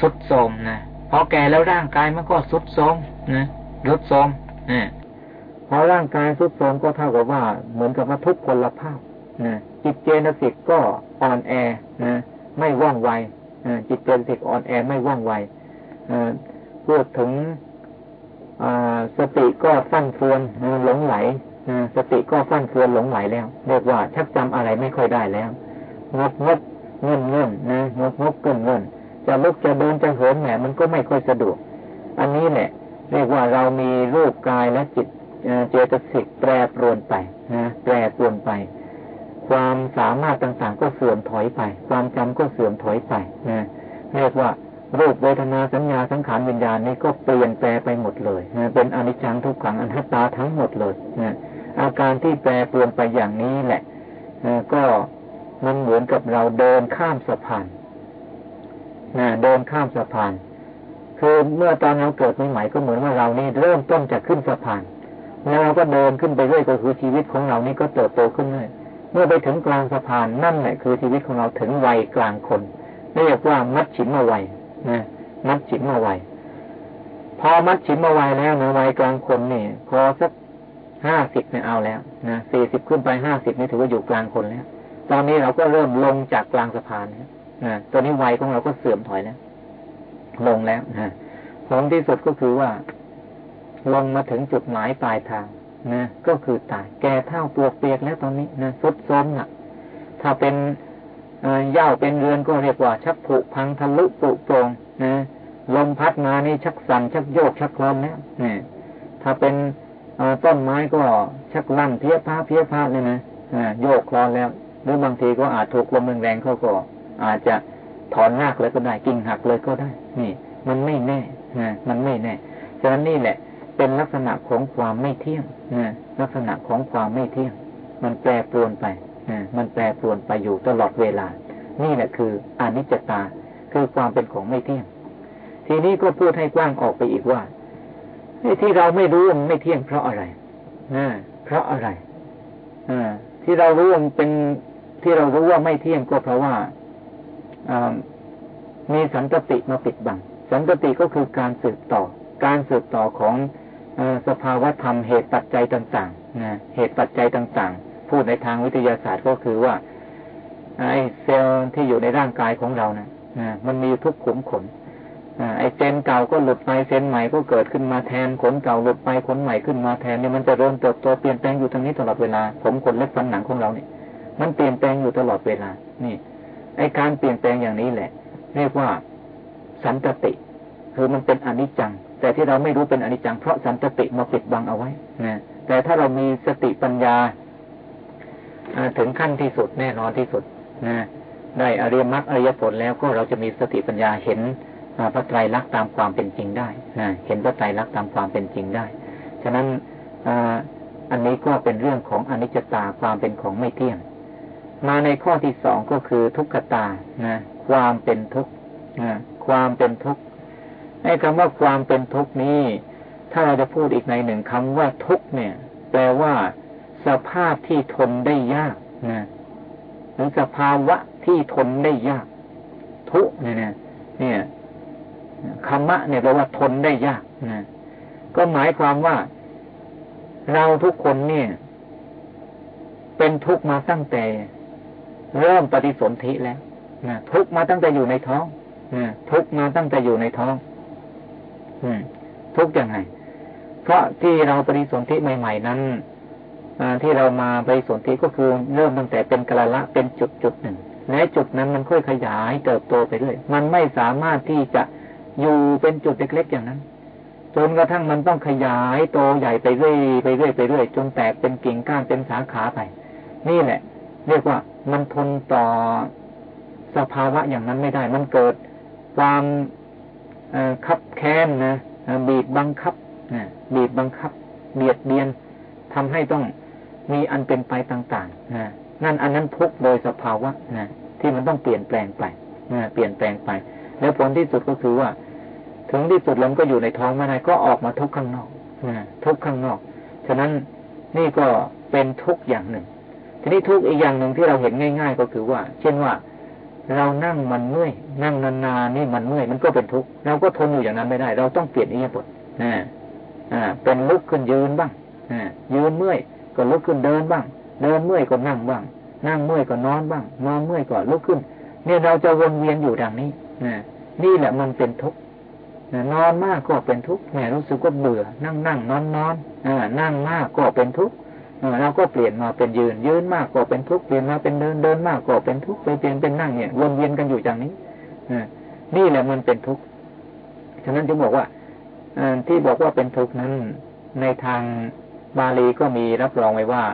สุดโทมนะพอแก่แล้วร่างกายมันก็สุดโทมนะรุดโทมนะพอร่างกายสุดโทมก็เท่ากับว่า เหมือนกับว่าทุกพลภาพนะจิตเจนสิกก็อ่อนแอนะไม่ว่องไวจิตเจตสิกอ่อนแอไม่ว่องไว พูดถึงสติก็ฟั่นเฟือนหลงไหลสติก็ฟั่นเฟือนหลงไหลแล้วเรียกว่าชักจำอะไรไม่ค่อยได้แล้วงดงดเงินเงินนะงดงดเกินเงินจะลุกจะเดินจะเหินแหมมันก็ไม่ค่อยสะดวก อันนี้แหละเรียกว่าเรามีรูปกายและจิตเจตสิกแปรปรวนไปนะแปรปรวนไป ความสามารถต่างๆก็เสื่อมถอยไป ความจำก็เสื่อมถอยไปนะเรียกว่า รูปเวทนาสัญญาสังขารวิญญาณนี่ก็เปลี่ยนแปลไปหมดเลยนะเป็นอนิจจังทุกขังอนัตตาทั้งหมดเลยนะอาการที่แปรปรวนไปอย่างนี้แหละนะก็มันเหมือนกับเราเดินข้ามสะพานนะเดินข้ามสะพาน คือเมื่อตอนเราเกิดใหม่ๆก็เหมือนว่าเรานี่เริ่มต้นจากขึ้นสะพานแล้วเราก็เดินขึ้นไปเรื่อยก็คือชีวิตของเรานี่ก็เติบโตขึ้นเรื่อยเมื่อไปถึงกลางสะพานนั่นแหละคือชีวิตของเราถึงวัยกลางคนเรียกว่ามัดฉิมมาวัย นะมัดฉิมมาไวพอมัดฉิมมาไวแล้วนะวัยกลางคนนี่พอสักห้าสิบเนี่ยเอาแล้วนะสี่สิบขึ้นไปห้าสิบนี่ถือว่าอยู่กลางคนแล้ว ตอนนี้เราก็เริ่มลงจากกลางสะพานนะนะตอนนี้วัยของเราก็เสื่อมถอยแล้วลงแล้วนะผลที่สุดก็คือว่า ลงมาถึงจุดหมายปลายทางนะก็คือตายแก่เท่าตัวเปียกแล้วตอนนี้นะสุดโทมนะถ้าเป็น เย่าเป็นเรือนก็เรียกว่า ชักผุพังทะลุปุโปรงนะลมพัดมานี่ชักสั่นชักโยกชักคลอนแล้วนี่ถ้าเป็นต้นไม้ก็ชักลั่นเพี้ยพ้าเพี้ยพ้าเลยนะโยกคลอนแล้ว หรือบางทีก็อาจถูกลมแรงๆเขาก็อาจจะถอนรากเลยก็ได้กิ่งหักเลยก็ได้ นี่ มันไม่แน่นะมันไม่แน่ฉะนั้นนี่แหละ เป็นลักษณะของความไม่เที่ยงนะลักษณะของความไม่เที่ยง มันแปรปรวนไป มันแปรปรวนไปอยู่ตลอดเวลา นี่แหละคืออนิจจตา คือความเป็นของไม่เที่ยง ทีนี้ก็พูดให้กว้างออกไปอีกว่าที่เราไม่รู้มันไม่เที่ยงเพราะอะไรนะเพราะอะไรอที่เรารู้มันเป็นที่เรารู้ว่าไม่เที่ยงก็เพราะว่ามีสันตติมาปิดบัง สันตติก็คือการสืบต่อ การสืบต่อของอสภาวะธรรมเหตุปัจจัยต่างๆนะเหตุปัจจัยต่างๆ พูดในทางวิทยาศาสตร์ก็คือว่า ไอ้เซลล์ที่อยู่ในร่างกายของเรานะนะมันมีทุกขุมขนไอ้เซนเก่าก็หลุดไปเซนใหม่ก็เกิดขึ้นมาแทนขนเก่าหลุดไปขนใหม่ขึ้นมาแทนเนี่ยมันจะเริ่มเติบโตเปลี่ยนแปลงอยู่ทางนี้ตลอดเวลา ผมขนเล็บฟันหนังของเราเนี่ย มันเปลี่ยนแปลงอยู่ตลอดเวลา นี่ ไอ้การเปลี่ยนแปลงอย่างนี้แหละ เรียกว่า สันตติ คือมันเป็นอนิจจัง แต่ที่เราไม่รู้เป็นอนิจจังเพราะสันตติมาปิดบังเอาไว้นะแต่ถ้าเรามีสติปัญญา ถึงขั้นที่สุดแน่นอนที่สุดนะได้อริยมรรคอริยผลแล้วก็เราจะมีสติปัญญาเห็นพระไตรลักษณ์ตามความเป็นจริงได้นะเห็นพระไตรลักษณ์ตามความเป็นจริงได้ ฉะนั้นอันนี้ก็เป็นเรื่องของอนิจจตาความเป็นของไม่เที่ยง มาในข้อที่สองก็คือทุกขตานะความเป็นทุกข์นะความเป็นทุกข์ไอ้คำว่าความเป็นทุกข์นี้ ถ้าเราจะพูดอีกในหนึ่งคำว่าทุกข์เนี่ย แปลว่า สภาพที่ทนได้ยากนะหรือสภาวะที่ทนได้ยาก ทุกเนี่ยเนี่ยคำมะเนี่ยแปลว่าทนได้ยากนะก็หมายความว่าเราทุกคนเนี่ย เป็นทุกมาตั้งแต่ เริ่มปฏิสนธิแล้วนะทุกมาตั้งแต่อยู่ในท้องนะทุกมาตั้งแต่อยู่ในท้องทุกยังไงเพราะที่เราปฏิสนธิใหม่ ๆ นั้น ที่เรามาไปสนธิก็คือเริ่มตั้งแต่เป็นกระละเป็นจุดจุดหนึ่ง และจุดนั้นมันค่อยขยายเติบโตไปเรื่อยมันไม่สามารถที่จะอยู่เป็นจุดเล็กๆอย่างนั้น จนกระทั่งมันต้องขยายโตใหญ่ไปเรื่อยไปเรื่อยไปเรื่อยจนแตกเป็นกิ่งก้านเป็นสาขาไป นี่แหละ เรียกว่ามันทนต่อสภาวะอย่างนั้นไม่ได้ มันเกิดความคับแค้นนะบีบบังคับนะบีบบังคับ เบียดเบียนทำให้ต้อง มีอันเป็นไปต่างๆนะนั่นอันนั้นทุกโดยสภาวะนะที่มันต้องเปลี่ยนแปลงไปนะเปลี่ยนแปลงไป แล้วผลที่สุดก็คือว่า ถึงที่สุดลมก็อยู่ในท้องไม่ได้ก็ออกมาทุกข้างนอกนะทุกข้างนอก ฉะนั้นนี่ก็เป็นทุกอย่างหนึ่ง ทีนี้ทุกอีกอย่างหนึ่งที่เราเห็นง่าย ๆ ก็คือว่า เช่นว่าเรานั่งมันเมื่อย นั่งนานๆนี่มันเมื่อยมันก็เป็นทุกข์เราก็ทนอยู่อย่างนั้นไม่ได้ เราต้องเปลี่ยนอิริยาบถอ่าอ่าเป็นลุกขึ้นยืนบ้างอ่ายืนเมื่อย ก็ลุกขึ้นเดินบ้าง เดินเมื่อยก็นั่งบ้าง นั่งเมื่อยก็นอนบ้าง นอนเมื่อยก็ลุกขึ้น เนี่ยเราจะวนเวียนอยู่ดังนี้นี่แหละมันเป็นทุกข์นอนมากก็เป็นทุกข์แม่รู้สึกว่าเบื่อ นั่งนั่งนอนนอนนั่งมากก็เป็นทุกข์เราก็เปลี่ยนมาเป็นยืน ยืนมากก็เป็นทุกข์เปลี่ยนมาเป็นเดินเดินมากก็เป็นทุกข์ไปเปลี่ยนเป็นนั่งเนี่ยวนเวียนกันอยู่อย่างนี้นี่แหละมันเป็นทุกข์ฉะนั้นจึงบอกว่าที่บอกว่าเป็นทุกข์นั้นในทาง บาลีก็มีรับรองไว้ว่า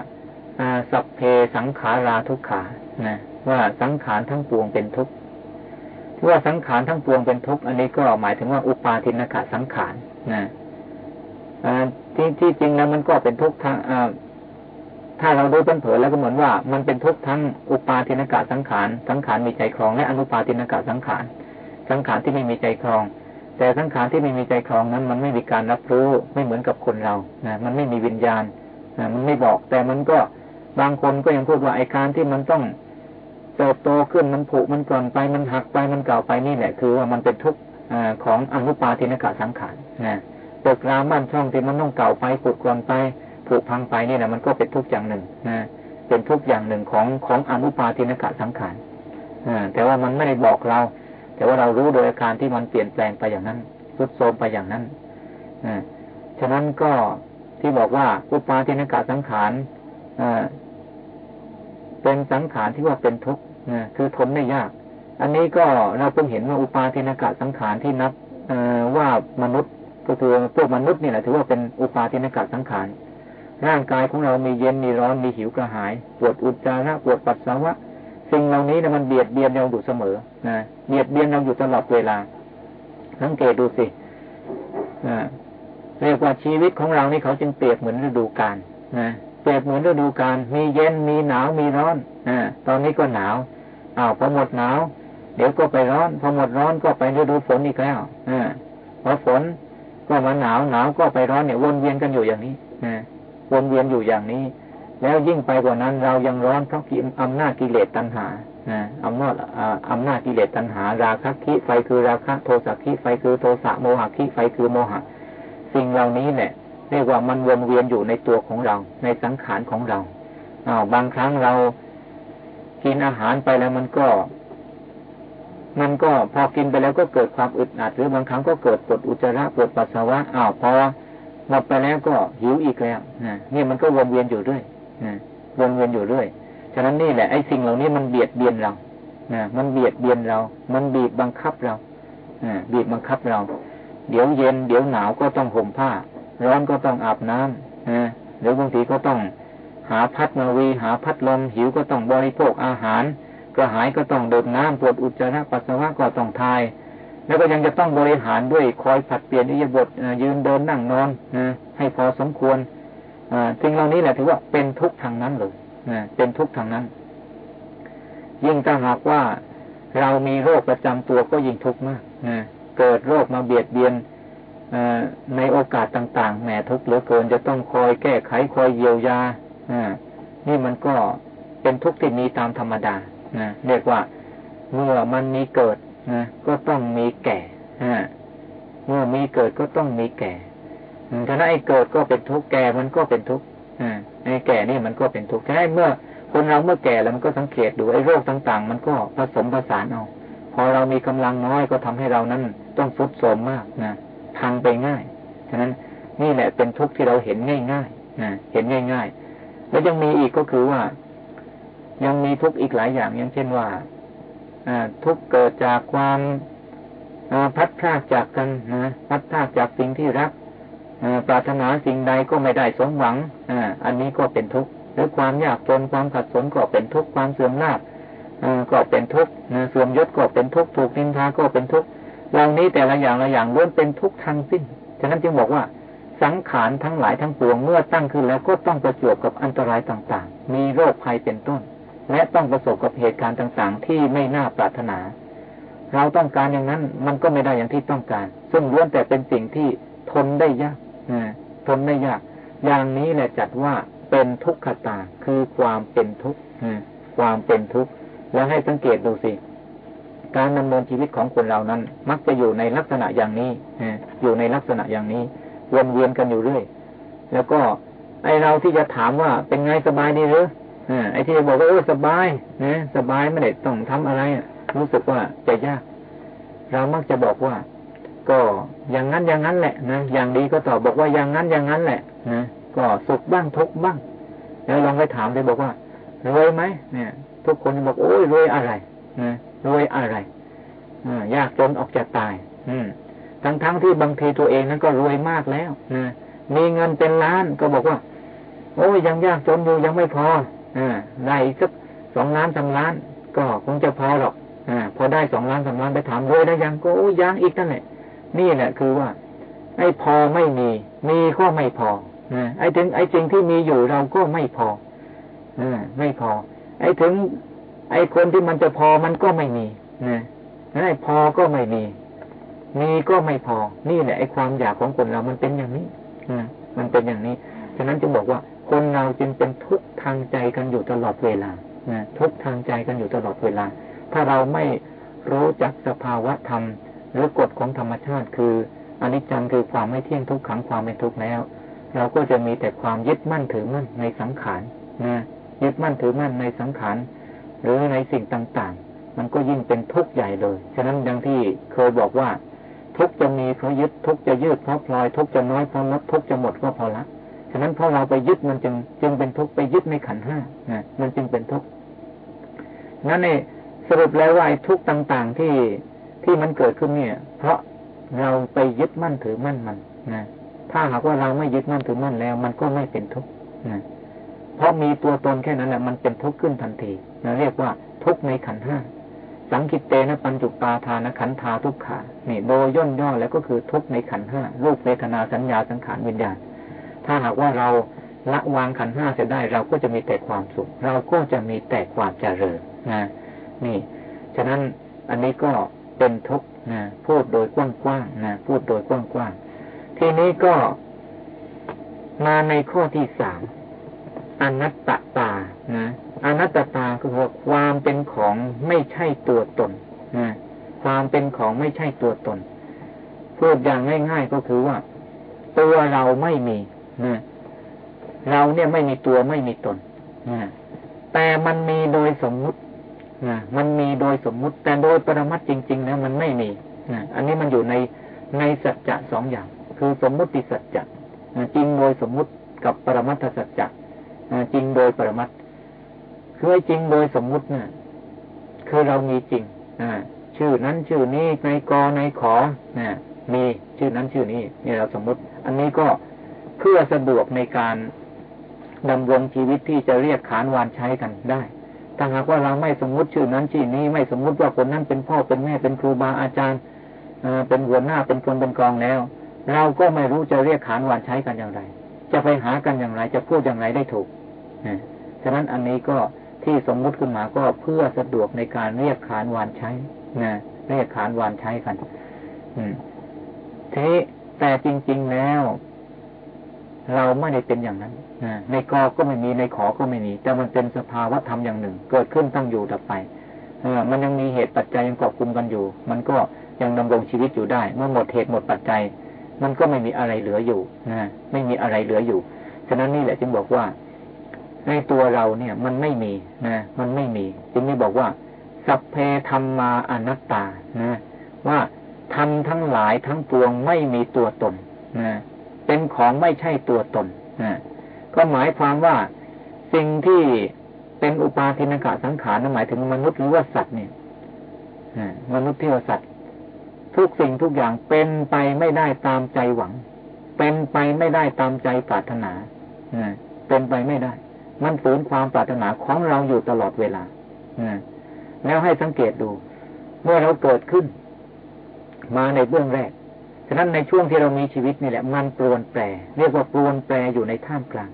สัพเพสังขาราทุกขานะว่าสังขารทั้งปวงเป็นทุกข์ที่ว่าสังขารทั้งปวงเป็นทุกข์อันนี้ก็หมายถึงว่าอุปาทินกะสังขารนะที่ที่จริงแล้วมันก็เป็นทุกข์ทั้งถ้าเราดูเป็นเผินแล้วก็เหมือนว่ามันเป็นทุกข์ทั้งอุปาทินกะสังขาร สังขารมีใจครองและอนุปาทินกะสังขาร สังขารที่ไม่มีใจครอง แต่สังขารที่ไม่มีใจครองนั้น มันไม่มีการรับรู้ไม่เหมือนกับคนเรานะมันไม่มีวิญญาณนะมันไม่บอกแต่มันก็บางคนก็ยังพูดว่าไอ้การที่มันต้องเติบโตขึ้นมันผุมันกร่อนไปมันหักไปมันเก่าไปนี่แหละ คือว่ามันเป็นทุกข์ของอนุปาทินกะสังขารนะตึกรามบ้านช่องที่มันต้องเก่าไปผุกร่อนไปผุพังไปนี่แหละมันก็เป็นทุกข์อย่างหนึ่งนะเป็นทุกข์อย่างหนึ่งของของอนุปาทินกะสังขารแต่ว่ามันไม่ได้บอกเรา แต่ว่าเรารู้โดยอาการที่มันเปลี่ยนแปลงไปอย่างนั้นรุดโทมไปอย่างนั้นฉะนั้นก็ที่บอกว่าอุปาทินกะสังขารเป็นสังขารที่ว่าเป็นทุกข์คือทนได้ยาก อันนี้ก็เราเพิ่งเห็นว่าอุปาทินกะสังขารที่นับว่ามนุษย์ก็คือพวกมนุษย์นี่แหละถือว่าเป็นอุปาทินกะสังขารร่างกายของเรามีเย็นมีร้อนมีหิวกระหาย ปวดอุจจาระปวดปัสสาวะ สิ่งเหล่านี้นะมันเบียดเบียนเราอยู่เสมอนะเบียดเบียนเราอยู่ตลอดเวลาสังเกตดูสิเรียกว่าชีวิตของเรานี่เขาจึงเปรียบเหมือนฤดูกาลนะเปรียบเหมือนฤดูกาลมีเย็นมีหนาวมีร้อนอตอนนี้ก็หนาวอ้าวพอหมดหนาว เดี๋ยวก็ไปร้อนพอหมดร้อนก็ไปฤดูฝนอีกแล้วอพอฝนก็มาหนาวหนาวก็ไปร้อนเนี่ยวนเวียนกันอยู่อย่างนี้นะวนเวียนอยู่อย่างนี้ แล้วยิ่งไปกว่านั้นเรายังร้อนเพราะกิอำนาจกิเลสตัณหาอำนาจอำนาจกิเลสตัณหา ราคะคิไฟคือราคะโทสะคิไฟคือโทสะโมหะคิไฟคือโมหะ สิ่งเหล่านี้แหละเรียกว่ามันวนเวียนอยู่ในตัวของเรา ในสังขารของเราอาบางครั้งเรากินอาหารไปแล้วมันก็ มันก็พอกินไปแล้วก็เกิดความอึดอัด หรือบางครั้งก็เกิดปวดอุจจาระปวดปัสสาวะอ้าวพอหมดไปแล้วก็หิวอีกแล้วนะนี่มันก็วนเวียนอยู่ด้วย วนเวียนอยู่ด้วยฉะนั้นนี่แหละไอ้สิ่งเหล่านี้มันเบียดเบียนเรานะมันเบียดเบียนเรา มันบีบบังคับเราบีบบังคับเรา เดี๋ยวเย็น เดี๋ยวหนาวก็ต้องห่มผ้า ร้อนก็ต้องอาบน้ำนะหรือบางทีก็ต้องหาพัดมาวีหาพัดลมหิวก็ต้องบริโภคอาหารกระหายก็ต้องดื่มน้ำปวดอุจจาระปัสสาวะก็ต้องทาย แล้วก็ยังจะต้องบริหารด้วยคอยผัดเปลี่ยนอิยาบทยืนเดินนั่งนอนนะให้พอสมควร สิ่งเหล่านี้แหละถือว่าเป็นทุกข์ทางนั้นเลยนะเป็นทุกข์ทางนั้น ยิ่งถ้าหากว่าเรามีโรคประจำตัวก็ยิ่งทุกข์มากนะเกิดโรคมาเบียดเบียนในโอกาสต่าง ๆแหมทุกข์เหลือเกินจะต้องคอยแก้ไขคอยเยียวยานี่มันก็เป็นทุกข์ที่มีตามธรรมดาเรียกว่าเมื่อมันมีเกิดนะก็ต้องมีแก่เมื่อมีเกิดก็ต้องมีแก่ ฉะนั้นไอ้เกิดก็เป็นทุกข์แก่มันก็เป็นทุกข์ไอ้แก่นี่มันก็เป็นทุกข์แค่เมื่อคนเราเมื่อแก่แล้วมันก็สังเกตดูไอ้โรคต่างๆ มันก็ผสมผสานเอาพอเรามีกำลังน้อยก็ทำให้เรานั้นต้องฟุดโทมมากนะพังไปง่าย ฉะนั้นนี่แหละเป็นทุกข์ที่เราเห็นง่ายๆนะเห็นง่าย ๆ แล้วยังมีอีกก็คือว่า ยังมีทุกข์อีกหลายอย่างอย่างเช่นว่าทุกข์เกิดจากความพัดพลาดจากกันนะพัดพลาดจากสิ่งที่รัก ปรารถนาสิ่งใดก็ไม่ได้สมหวังอันนี้ก็เป็นทุกข์หรือความยากจนความขัดสนก็เป็นทุกข์ความเสื่อมลาภก็เป็นทุกข์เสื่อมยศก็เป็นทุกข์ถูกนินทาก็เป็นทุกข์เหล่านี้แต่ละอย่างละอย่างล้วนเป็นทุกข์ทั้งสิ้นฉะนั้นจึงบอกว่าสังขารทั้งหลายทั้งปวงเมื่อตั้งขึ้นแล้วก็ต้องประจวบกับอันตรายต่างๆ มีโรคภัยเป็นต้น และต้องประสบกับเหตุการณ์ต่างๆ ที่ไม่น่าปรารถนา เราต้องการอย่างนั้นมันก็ไม่ได้อย่างที่ต้องการ ซึ่งล้วนแต่เป็นสิ่งที่ทนได้ยาก ทนได้ยาก อย่างนี้แหละจัดว่าเป็นทุกขตา คือความเป็นทุกข์ความเป็นทุกข์ แล้วให้สังเกตดูสิ การดำเนินชีวิตของคนเรานั้น มักจะอยู่ในลักษณะอย่างนี้อยู่ในลักษณะอย่างนี้ วนเวียนกันอยู่เรื่อย แล้วก็ไอเราที่จะถามว่าเป็นไงสบายดีหรือไอที่จะบอกว่าโอ้สบายนะสบายไม่ได้ต้องทำอะไร รู้สึกว่าจะยาก เรามักจะบอกว่า ก็อย่างนั้นอย่างนั้นแหละนะอย่างดีก็ตอบบอกว่าอย่างนั้นอย่างนั้นแหละนะก็สุขบ้างทุกบ้าง แล้วลองไปถามเลยบอกว่ารวยไหมเนี่ย ทุกคนบอกโอ้ยรวยอะไรนะรวยอะไรอยากจนออกจากตาย อืมทั้งๆทที่บางทีตัวเองนั้นก็รวยมากแล้วนะมีเงินเป็นล้านก็บอกว่า โอ้ยยังยากจนอยู่ยังไม่พออ่าได้อีกสักสองล้านสามล้าน ก็คงจะพอหรอกอ่าพอได้สองล้านสามล้านไปถามรวยได้ยังก็โอ้ยยังอีกนั่นแหละ นี่แหละคือว่า ไอ้พอไม่มี มีก็ไม่พอนะไอ้ถึง ไอ้จริงที่มีอยู่เราก็ไม่พออไม่พอ ไอ้ถึง ไอ้คนที่มันจะพอมันก็ไม่มีนะไอ้พอก็ไม่มี มีก็ไม่พอ นี่แหละไอ้ความอยากของคนเรา มันเป็นอย่างนี้นะมันเป็นอย่างนี้ฉะนั้นจึงบอกว่าคนเราจึงเป็นทุกทางใจกันอยู่ตลอดเวลานะทุกทางใจกันอยู่ตลอดเวลา ถ้าเราไม่รู้จักสภาวะธรรม รือกฎของธรรมชาติคืออนิจจังคือความไม่เที่ยงทุกขังความเป็นทุกข์แล้ว เราก็จะมีแต่ความยึดมั่นถือมั่นในสังขารนะยึดมั่นถือมั่นในสังขารหรือในสิ่งต่างๆ มันก็ยิ่งเป็นทุกข์ใหญ่เลยฉะนั้นดังที่เคยบอกว่า ทุกจะมีเพราะยึดทุกจะยืดเพราะพลอย ทุกจะน้อยเพราะลดทุกจะหมดก็พอละฉะนั้นพอเราไปยึดมันจึงจึงเป็นทุกข์ไปยึดในขันห้านะมันจึงเป็นทุกข์นั่นเองสรุปแล้วว่าทุกต่าง ๆ ที่ ที่มันเกิดขึ้นเนี่ย เพราะเราไปยึดมั่นถือมั่นมันนะถ้าหากว่าเราไม่ยึดมั่นถือมั่นแล้ว มันก็ไม่เป็นทุกข์นะเพราะมีตัวตนแค่นั้นแหละมันเป็นทุกข์ขึ้นทันทีเราเรียกว่าทุกข์ในขันห้าสังคิตเตนะปัญจุปาทานขันธาทุกขานี่โดยย่นย่อแล้วก็คือทุกข์ในขันห้ารูปเวทนาสัญญาสังขารวิญญาณ ถ้าหากว่าเราละวางขันห้าเสียได้ เราก็จะมีแต่ความสุข เราก็จะมีแต่ความเจริญนะนี่ ฉะนั้นอันนี้ก็ เป็นทุกข์นะพูดโดยกว้างๆนะพูดโดยกว้างๆทีนี้ก็มาในข้อที่สามอนัตตตานะอนัตตตาคือความเป็นของไม่ใช่ตัวตนนะความเป็นของไม่ใช่ตัวตน พูดอย่างง่าย ๆ ก็คือว่า ตัวเราไม่มีนะเราเนี่ยไม่มีตัวไม่มีตนนะแต่มันมีโดยสมมุติ นะมันมีโดยสมมุติแต่โดยปรมัตจริงๆแล้วมันไม่มีนะอันนี้มันอยู่ในในสัจจะสองอย่าง คือสมมุติสัจจะจริงโดยสมมุติกับปรมัตถสัจจะจริงโดยปรมัตคือจริงโดยสมมุตินะ่ะคือเรามีจริงอชื่อนั้นชื่อนี้ในกอในขอนะมีชื่อนั้นชื่อนี้นี่เราสมมุติ อันนี้ก็เพื่อสะดวกในการดำรงชีวิตที่จะเรียกขานวานใช้กันได้ ถ้าหากว่าเราไม่สมมุติชื่อนั้นชื่อนี้ ไม่สมมุติว่าคนนั้นเป็นพ่อเป็นแม่เป็นครูบาอาจารย์เป็นหัวหน้าเป็นคนเป็นกองแล้ว เราก็ไม่รู้จะเรียกขานวานใช้กันอย่างไร จะไปหากันอย่างไร จะพูดอย่างไรได้ถูกฉะนั้นอันนี้ก็ที่สมมุติขึ้นมาก็เพื่อสะดวกในการเรียกขานวานใช้นะเรียกขานวานใช้กัน อืมทีแต่จริง ๆแล้ว เราไม่ได้เป็นอย่างนั้นนะในกอก็ไม่มีในขอก็ไม่มี แต่มันเป็นสภาวะธรรมอย่างหนึ่ง เกิดขึ้นตั้งอยู่ดับไปเออมันยังมีเหตุปัจจัยยังเกาะกลุ่มกันอยู่ มันก็ยังดำรงชีวิตอยู่ได้ เมื่อหมดเหตุหมดปัจจัย มันก็ไม่มีอะไรเหลืออยู่นะไม่มีอะไรเหลืออยู่ ฉะนั้นนี่แหละจึงบอกว่า ในตัวเราเนี่ย มันไม่มีนะมันไม่มี จึงไม่บอกว่า สัพเพธรรมาอนัตตานะว่าทำทั้งหลายทั้งปวงไม่มีตัวตนนะ เป็นของไม่ใช่ตัวตนนะก็หมายความว่าสิ่งที่เป็นอุปาทินกะสังขารนั้นหมายถึงมนุษย์หรือว่าสัตว์เนี่ยมนุษย์ที่ว่าสัตว์ ทุกสิ่งทุกอย่างเป็นไปไม่ได้ตามใจหวัง เป็นไปไม่ได้ตามใจปรารถนาเป็นไปไม่ได้ มันฝืนความปรารถนาของเราอยู่ตลอดเวลาแล้วให้สังเกตดู เมื่อเราเกิดขึ้น มาในเบื้องแรก ฉะนั้นในช่วงที่เรามีชีวิตนี่แหละ มันปรวนแปร เรียกว่าปรวนแปรอยู่ในท่ามกลาง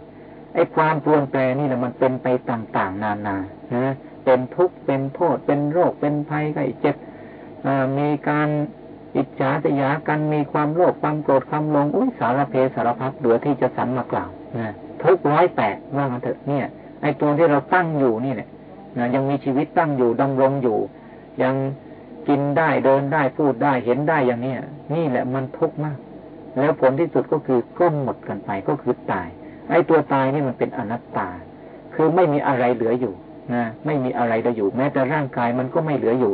ไอ้ความปรวนแปรนี่แหละมันเป็นไปต่างๆ นานานะเป็นทุกข์เป็นโทษ เป็นโรคเป็นภัยไข้เจ็บมีการอิจฉาตยากันมีความโลภความโกรธความหลงอุ้ยสารเพสารพัดเหลือที่จะสรรมากล่าวนะทุกร้อยแปดว่างันเถอะเนี่ยไอ้ตัวที่เราตั้งอยู่นี่แหละนะยังมีชีวิตตั้งอยู่ดำรงอยู่ ยัง กินได้เดินได้พูดได้เห็นได้อย่างเนี้ยนี่แหละมันทุกข์มาก แล้วผลที่สุดก็คือก้มหมดกันไปก็คือตายไอ้ตัวตายนี่มันเป็นอนัตตา คือไม่มีอะไรเหลืออยู่นะไม่มีอะไรเหลืออยู่ แม้แต่ร่างกายมันก็ไม่เหลืออยู่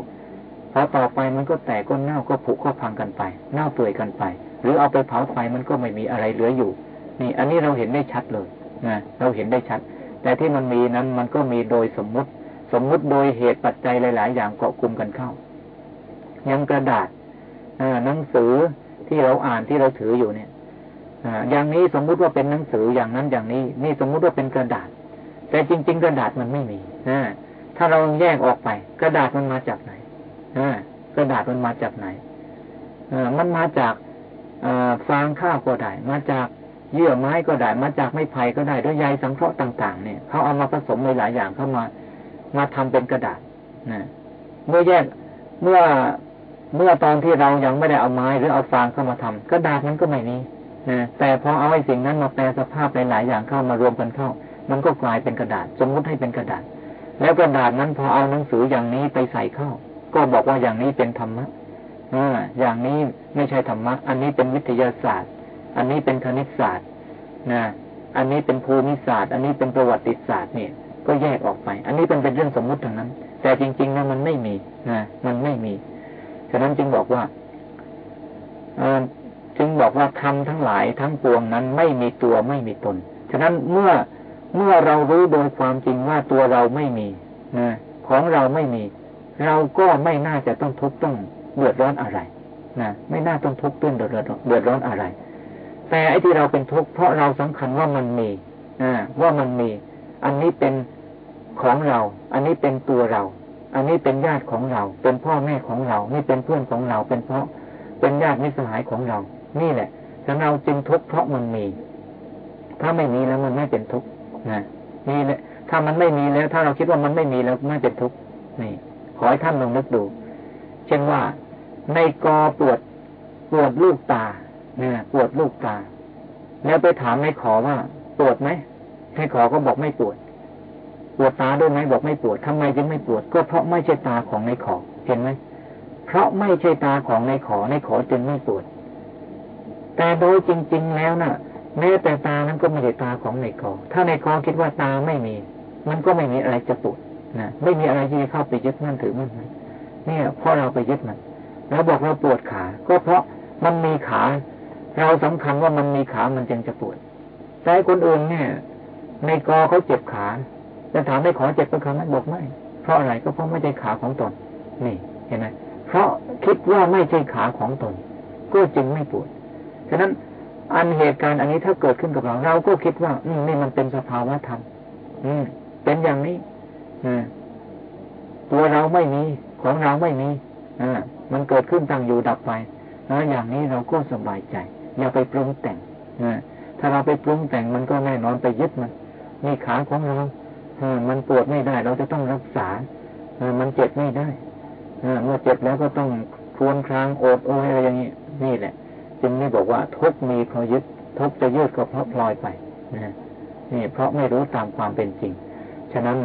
พอต่อไปมันก็แตกก็เน่าก็ผุก็พังกันไป เน่าเปื่อยกันไป หรือเอาไปเผาไฟมันก็ไม่มีอะไรเหลืออยู่ นี่ อันนี้เราเห็นได้ชัดเลยนะเราเห็นได้ชัด แต่ที่มันมีนั้นมันก็มีโดยสมมุติ สมมุติโดยเหตุปัจจัยหลาย ๆ อย่างเกาะกลุ่มกันเข้า ยังกระดาษหนังสือที่เราอ่านที่เราถืออยู่เนี่ยอย่างนี้สมมุติว่าเป็นหนังสืออย่างนั้นอย่างนี้ นี่สมมุติว่าเป็นกระดาษ แต่จริง ๆ กระดาษมันไม่มีถ้าเราแยกออกไป กระดาษมันมาจากไหนกระดาษมันมาจากไหนมันมาจากฟางข้าวก็ได้ มาจากเยื่อไม้ก็ได้ มาจากไม้ไผ่ก็ได้ด้วยใยสังเคราะห์ต่าง ๆ เนี่ยเขาเอามาผสมในหลายอย่างเข้ามา มาทำเป็นกระดาษนะเมื่อแยกเมื่อ เมื่อตอนที่เรายังไม่ได้เอาไม้หรือเอาฟางเข้ามาทำกระดาษมันก็ไม่มีนะแต่พอเอาไอ้สิ่งนั้นมาแปลสภาพหลายๆอย่างเข้ามารวมกันเข้า มันก็กลายเป็นกระดาษ สมมติให้เป็นกระดาษ แล้วกระดาษนั้นพอเอาหนังสืออย่างนี้ไปใส่เข้า ก็บอกว่าอย่างนี้เป็นธรรมะออย่างนี้ไม่ใช่ธรรมะ อันนี้เป็นวิทยาศาสตร์ อันนี้เป็นคณิตศาสตร์นะอันนี้เป็นภูมิศาสตร์ อันนี้เป็นประวัติศาสตร์เนี่ยก็แยกออกไป อันนี้เป็นเป็นเรื่องสมมุติทางนั้น แต่จริงๆนะมันไม่มีนะมันไม่มี ฉะนั้นจึงบอกว่าจึงบอกว่าทำทั้งหลายทั้งปวงนั้นไม่มีตัวไม่มีตน ฉะนั้นเมื่อเมื่อเรารู้โดยความจริงว่าตัวเราไม่มีนะของเราไม่มี เราก็ไม่น่าจะต้องทุกข์ต้องเดือดร้อนอะไรนะไม่น่าต้องทุกข์ตื้นเดือดร้อนเดือดร้อนอะไร แต่ไอ้ที่เราเป็นทุกข์เพราะเราสำคัญว่ามันมีนะว่ามันมี อันนี้เป็นของเรา อันนี้เป็นตัวเรา อันนี้เป็นญาติของเรา เป็นพ่อแม่ของเรา นี่เป็นเพื่อนของเรา เป็นเพราะ เป็นญาติมิสหายของเรา นี่แหละถ้าเราจึงทุกข์เพราะมันมี ถ้าไม่มีแล้วมันไม่เป็นทุกข์นะนี่แหละ ถ้ามันไม่มีแล้ว ถ้าเราคิดว่ามันไม่มีแล้วไม่เป็นทุกข์ นี่ ขอให้ท่านลองนึกดู เช่นว่า ในกอปวดปวดลูกตาเนี่ยปวดลูกตา แล้วไปถามในขอว่าปวดไหมในขอก็บอกไม่ปวด ปวดตาด้วยไหมบอกไม่ปวดทำไมจึงไม่ปวด ก็เพราะไม่ใช่ตาของในขอเห็นไหมเพราะไม่ใช่ตาของในขอในขอจึงไม่ปวด แต่โดยจริง ๆ แล้วนะ่ะแม้แต่ตานั้นก็ไม่ใช่ตาของในขอถ้าในขอคิดว่าตาไม่มี มันก็ไม่มีอะไรจะปวดนะไม่มีอะไรที่เข้าไปยึดมั่นถือมั่นเนี่ยเพราะเราไปยึดมันแล้วบอกเราปวดขา ก็เพราะมันมีขา เราสำคัญว่ามันมีขามันจึงจะปวดแต่คนอื่นเนี่ย ในกอเขาเจ็บขา จะถามได้ขอเจ็บเป็นครั้งนั้นบอกไม่ เพราะอะไรก็เพราะไม่ใช่ขาของตน นี่เห็นไหมเพราะคิดว่าไม่ใช่ขาของตน ก็จึงไม่ปวด ฉะนั้นอันเหตุการณ์อันนี้ถ้าเกิดขึ้นกับเรา เราก็คิดว่า อืมนี่มันเป็นสภาวะธรรมอืมเป็นอย่างนี้ตัวเราไม่มีของเราไม่มีอ่ามันเกิดขึ้นตั้งอยู่ดับไปนะอย่างนี้เราก็สบายใจ อย่าไปปรุงแต่งนะถ้าเราไปปรุงแต่งมันก็แน่นอนไปยึดมันนี่ขาของเรา มันปวดไม่ได้ เราจะต้องรักษามันเจ็บไม่ได้เมื่อเจ็บแล้วก็ต้องครวนครางโอดโอยอะไรอย่างนี้นี่แหละ จึงไม่บอกว่าทุกมีเพราะยึดทุกจะยืดก็เพราะพลอยไปนะนี่เพราะไม่รู้ตามความเป็นจริง ฉะนั้น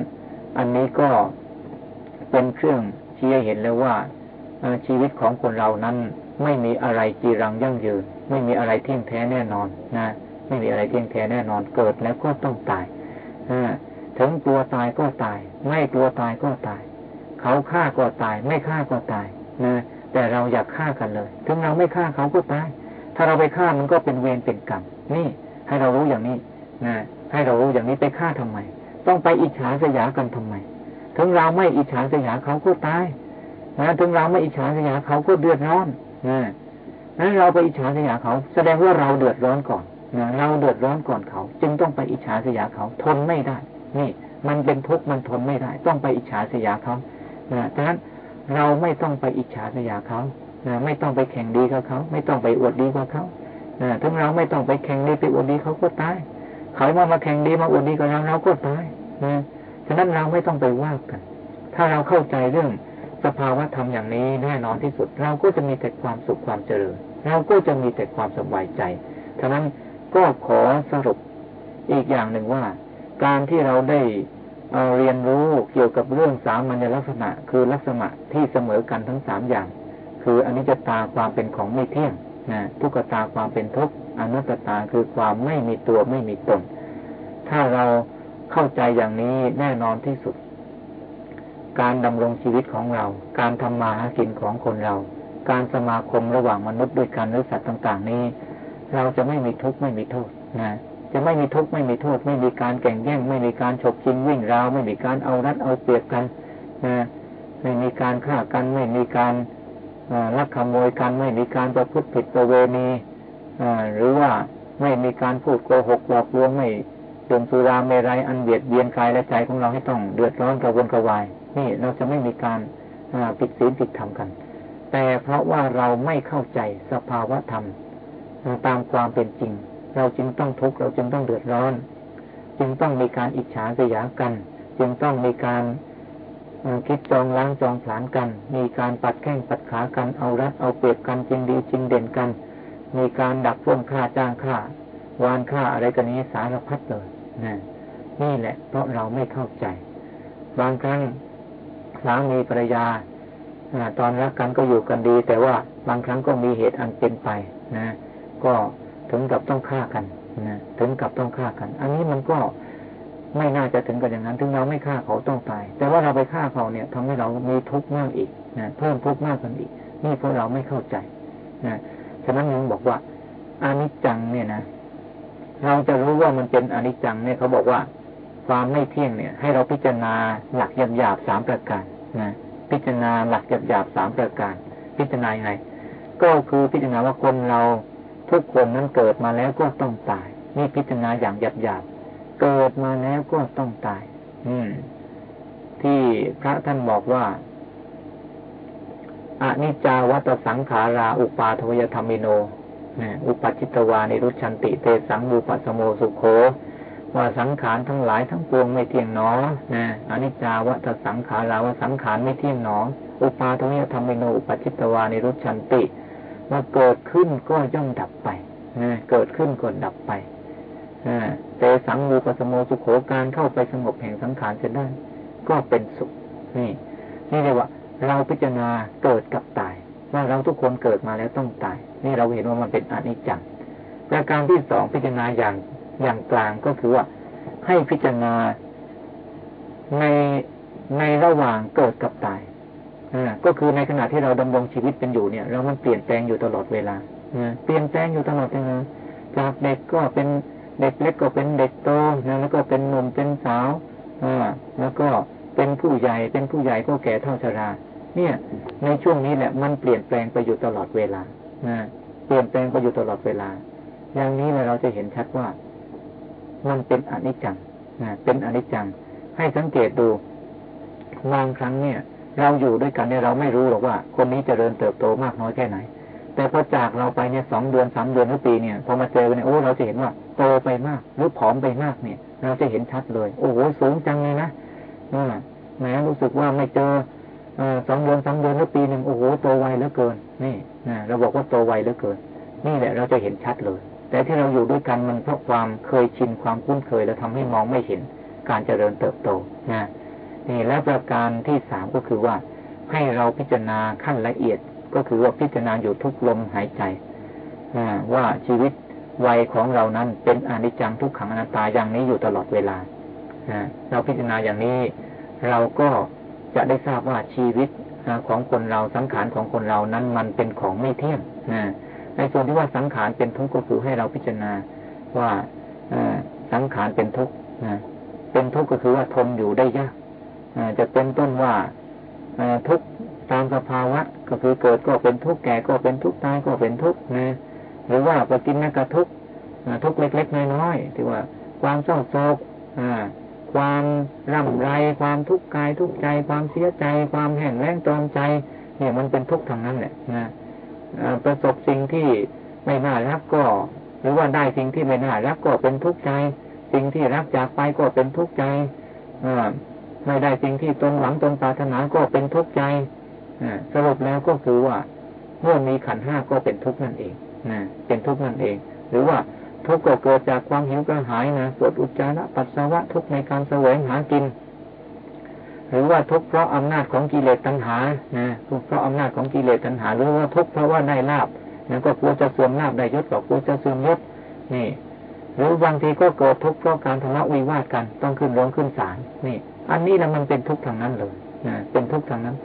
อันนี้ก็เป็นเครื่องชี้ให้เห็นแล้วว่าชีวิตของคนเรานั้นไม่มีอะไรจีรังยั่งยืน ไม่มีอะไรเที่ยงแท้แน่นอนนะไม่มีอะไรเที่ยงแท้แน่นอนเกิดแล้วก็ต้องตาย ถึงตัวตายก็ตาย ไม่กลัวตายก็ตาย เขาฆ่าก็ตาย ไม่ฆ่าก็ตายนะแต่เราอยากฆ่ากันเลย ถึงเราไม่ฆ่าเขาก็ตาย ถ้าเราไปฆ่ามันก็เป็นเวรเป็นกรรมนี่ให้เรารู้อย่างนี้นะให้เรารู้อย่างนี้ไปฆ่าทำไม ต้องไปอิจฉาสยากันทำไม ถึงเราไม่อิจฉาสยาเขาก็ตายนะถึงเราไม่อิจฉาสยาเขาก็เดือดร้อนนะนั้นเราไปอิจฉาสยาเขา แสดงว่าเราเดือดร้อนก่อนนะเราเดือดร้อนก่อนเขา จึงต้องไปอิจฉาสยาเขาทนไม่ได้ นี่มันเป็นทุกข์มันทนไม่ได้ ต้องไปอิจฉาสยาเขานะดังนั้นเราไม่ต้องไปอิจฉาสยาเขานะไม่ต้องไปแข่งดีกับเขา ไม่ต้องไปอวดดีกับเขานะถึงเราไม่ต้องไปแข่งดีไปอวดดีเขาก็ตายเขามามาแข่งดีมาอวดดีกับเราเราก็ตายนะฉะนั้นเราไม่ต้องไปว่ากัน ถ้าเราเข้าใจเรื่องสภาวะธรรมอย่างนี้แน่นอนที่สุด เราก็จะมีแต่ความสุขความเจริญ เราก็จะมีแต่ความสบายใจ ฉะนั้นก็ขอสรุปอีกอย่างหนึ่งว่า การที่เราได้เรียนรู้เกี่ยวกับเรื่องสามัญลักษณะ คือลักษณะที่เสมอกันทั้งสามอย่าง คืออนิจจตาความเป็นของไม่เที่ยงนะทุกขตาความเป็นทุกข์อนัตตาคือความไม่มีตัวไม่มีตน ถ้าเราเข้าใจอย่างนี้แน่นอนที่สุด การดำรงชีวิตของเรา การทำมาหากินของคนเรา การสมาคมระหว่างมนุษย์ด้วยกันหรือสัตว์ต่าง ๆ นี้ เราจะไม่มีทุกข์ไม่มีโทษนะ จะไม่มีทุกข์ไม่มีโทษ ไม่มีการแข่งแย่ง ไม่มีการฉกชิงวิ่งราว ไม่มีการเอารัดเอาเปรียบกันนะไม่มีการฆ่ากัน ไม่มีการลักขโมยกัน ไม่มีการประพฤติผิดประเวณีหรือว่าไม่มีการพูดโกหกหลอกลวงไม่ดื่มสุราเมรัยอันเบียดเบียนกายและใจของเราให้ต้องเดือดร้อนกระวนกระวาย นี่เราจะไม่มีการผิดศีลผิดธรรมกัน แต่เพราะว่าเราไม่เข้าใจสภาวะธรรมตามความเป็นจริง เราจึงต้องทุกข์เราจึงต้องเดือดร้อน จึงต้องมีการอิจฉาสยากัน จึงต้องมีการคิดจองล้างจองผลานกัน มีการปัดแข้งปัดขากันเอารัดเอาเปรียบกันจริงดีจริงเด่นกัน มีการดักพ้นค่าจ้างค่าวานค่าอะไรกันนี้สารพัดเลยนะนี่แหละ เพราะเราไม่เข้าใจ บางครั้งสามีภรรยาตอนรักกันก็อยู่กันดี แต่ว่าบางครั้งก็มีเหตุอันเป็นไปนะ ก็ ถึงกับต้องฆ่ากันนะถึงกับต้องฆ่ากัน อันนี้มันก็ไม่น่าจะถึงกับอย่างนั้นถึงเราไม่ฆ่าเขาต้องตาย แต่ว่าเราไปฆ่าเขาเนี่ยทำให้เรามีทุกข์มากอีกนะเพิ่มทุกข์มากขึ้นอีก นี่เพราะเราไม่เข้าใจนะฉะนั้นยังบอกว่าอานิจจังเนี่ยนะเราจะรู้ว่ามันเป็นอนิจจังเนี่ยเขาบอกว่า ความไม่เที่ยงเนี่ย ให้เราพิจารณาหลักหยาบหยาบสามประการนะพิจารณาหลักหยาบหยาบสามประการ พิจารณาอย่างไรก็คือพิจารณาว่าคนเรา ทุกคนนั้นเกิดมาแล้วก็ต้องตาย นี่พิจารณาอย่างหยาบหยาบเกิดมาแล้วก็ต้องตาย อืม ที่พระท่านบอกว่าอนิจจาวัตสังขารา อุปาทวยธรรมิโนอุปจิตวานิรุชันติเตสังบูปสโมสุโขว่าสังขารทั้งหลายทั้งปวงไม่เที่ยงหนอนะอนิจจาวัตสังขาราวสังขารไม่เที่ยงหนอ อุปาทวยธรรมิโน อุปจิตวานิรุชันติ ว่าเกิดขึ้นก็ย่อมดับไปนะเกิดขึ้นก็ดับไปเตสังบูปัสโมสุโขการเข้าไปสงบแห่งสังขารจะได้ ก็เป็นสุข นี่ นี่เรียกว่า เราพิจารณาเกิดกับตาย ว่าเราทุกคนเกิดมาแล้วต้องตาย นี่เราเห็นว่ามันเป็นอนิจจังประการที่สองพิจารณาอย่างอย่างกลางก็คือว่า ให้พิจารณาในในระหว่างเกิดกับตาย ก็คือในขณะที่เราดำรงชีวิตเป็นอยู่เนี่ย เรามันเปลี่ยนแปลงอยู่ตลอดเวลาเปลี่ยนแปลงอยู่ตลอดเวลาจากเด็กก็เป็นเด็กเล็กก็เป็นเด็กโตนะแล้วก็เป็นหนุ่มเป็นสาวอ่าแล้วก็เป็นผู้ใหญ่เป็นผู้ใหญ่ก็แก่เท่าชรา เนี่ย ในช่วงนี้แหละมันเปลี่ยนแปลงไปอยู่ตลอดเวลานะเปลี่ยนแปลงไปอยู่ตลอดเวลา อย่างนี้เราจะเห็นชัดว่า มันเป็นอนิจจังนะเป็นอนิจจัง ให้สังเกตดูบางครั้งเนี่ย เราอยู่ด้วยกันเนี่ยเราไม่รู้หรอกว่า คนนี้จเจริญเติบโตมากน้อยแค่ไหน แต่พอจากเราไปเนี่ยสองเดือนสามเดือนหรือปีเนี่ยพอมาเจอกันเนี่ยโอ้เราจะเห็นว่าโตไปมาก หรือผอมไปมากเนี่ย เราจะเห็นชัดเลย โอ้โหสูงจังเลยนะแหมรู้สึกว่าไม่เจอสองเดือนสามเดือนหรือปีหนึ่งโอ้โหโตไวเหลือเกิน นี่นะเราบอกว่าโตไวเหลือเกิน นี่แหละเราจะเห็นชัดเลย แต่ที่เราอยู่ด้วยกันมันเพราะความเคยชินความคุ้นเคยแล้วทำให้มองไม่เห็นการเจริญเติบโตนะ นี่และประการที่สามก็คือว่า ให้เราพิจารณาขั้นละเอียดก็คือว่าพิจารณาอยู่ทุกลมหายใจว่าชีวิตวัยของเรานั้นเป็นอนิจจังทุกขังอนัตตาอย่างนี้อยู่ตลอดเวลาเราพิจารณาอย่างนี้ เราก็จะได้ทราบว่าชีวิตของคนเราสังขารของคนเรานั้นมันเป็นของไม่เที่ยงในส่วนที่ว่าสังขารเป็นทุกข์ก็คือให้เราพิจารณาว่าสังขารเป็นทุกข์เป็นทุกข์ก็คือว่าทนอยู่ได้ยาก จะเป็นต้นว่าทุกตามสภาวะ ก็คือเกิดก็เป็นทุกข์แก่ก็เป็นทุกข์ตายก็เป็นทุกข์นะหรือว่าปกินนักทุกข์ทุกข์เล็กๆน้อยๆที่ว่า ความเศร้าโศกความร่ำไร ความทุกข์กายทุกข์ใจ ความเสียใจ ความแห่งแรงตรอมใจ เนี่ยมันเป็นทุกข์ทางนั้นแหละนะประสบสิ่งที่ไม่น่ารักก็ หรือว่าได้สิ่งที่ไม่น่ารักก็เป็นทุกข์ใจ สิ่งที่รักจากไปก็เป็นทุกข์ใจ ไม่ได้สิ่งที่ตนหวังตนปรารถนาก็เป็นทุกข์ใจสรุปแล้วก็คือว่าเมื่อมีขันห้าก็เป็นทุกข์นั่นเองนะเป็นทุกข์นั่นเอง หรือว่าทุกข์ก็เกิดจากความหิวกระหายนะปวดอุจจาระปัสสาวะทุกข์ในการแสวงหากิน หรือว่าทุกข์เพราะอำนาจของกิเลสตัณหานะทุกข์เพราะอำนาจของกิเลสตัณหา หรือว่าทุกข์เพราะว่าได้ลาบนั่นก็กลัวจะเสื่อมลาบได้ยศก็กลัวจะเสื่อมยศนี่ หรือบางทีก็เกิดทุกข์เพราะการทะเลาะวิวาทกันต้องขึ้นร้องขึ้นศาลนี่ อันนี้แหละมันเป็นทุกข์ทางนั้นเลยนะเป็นทุกข์ทางนั้น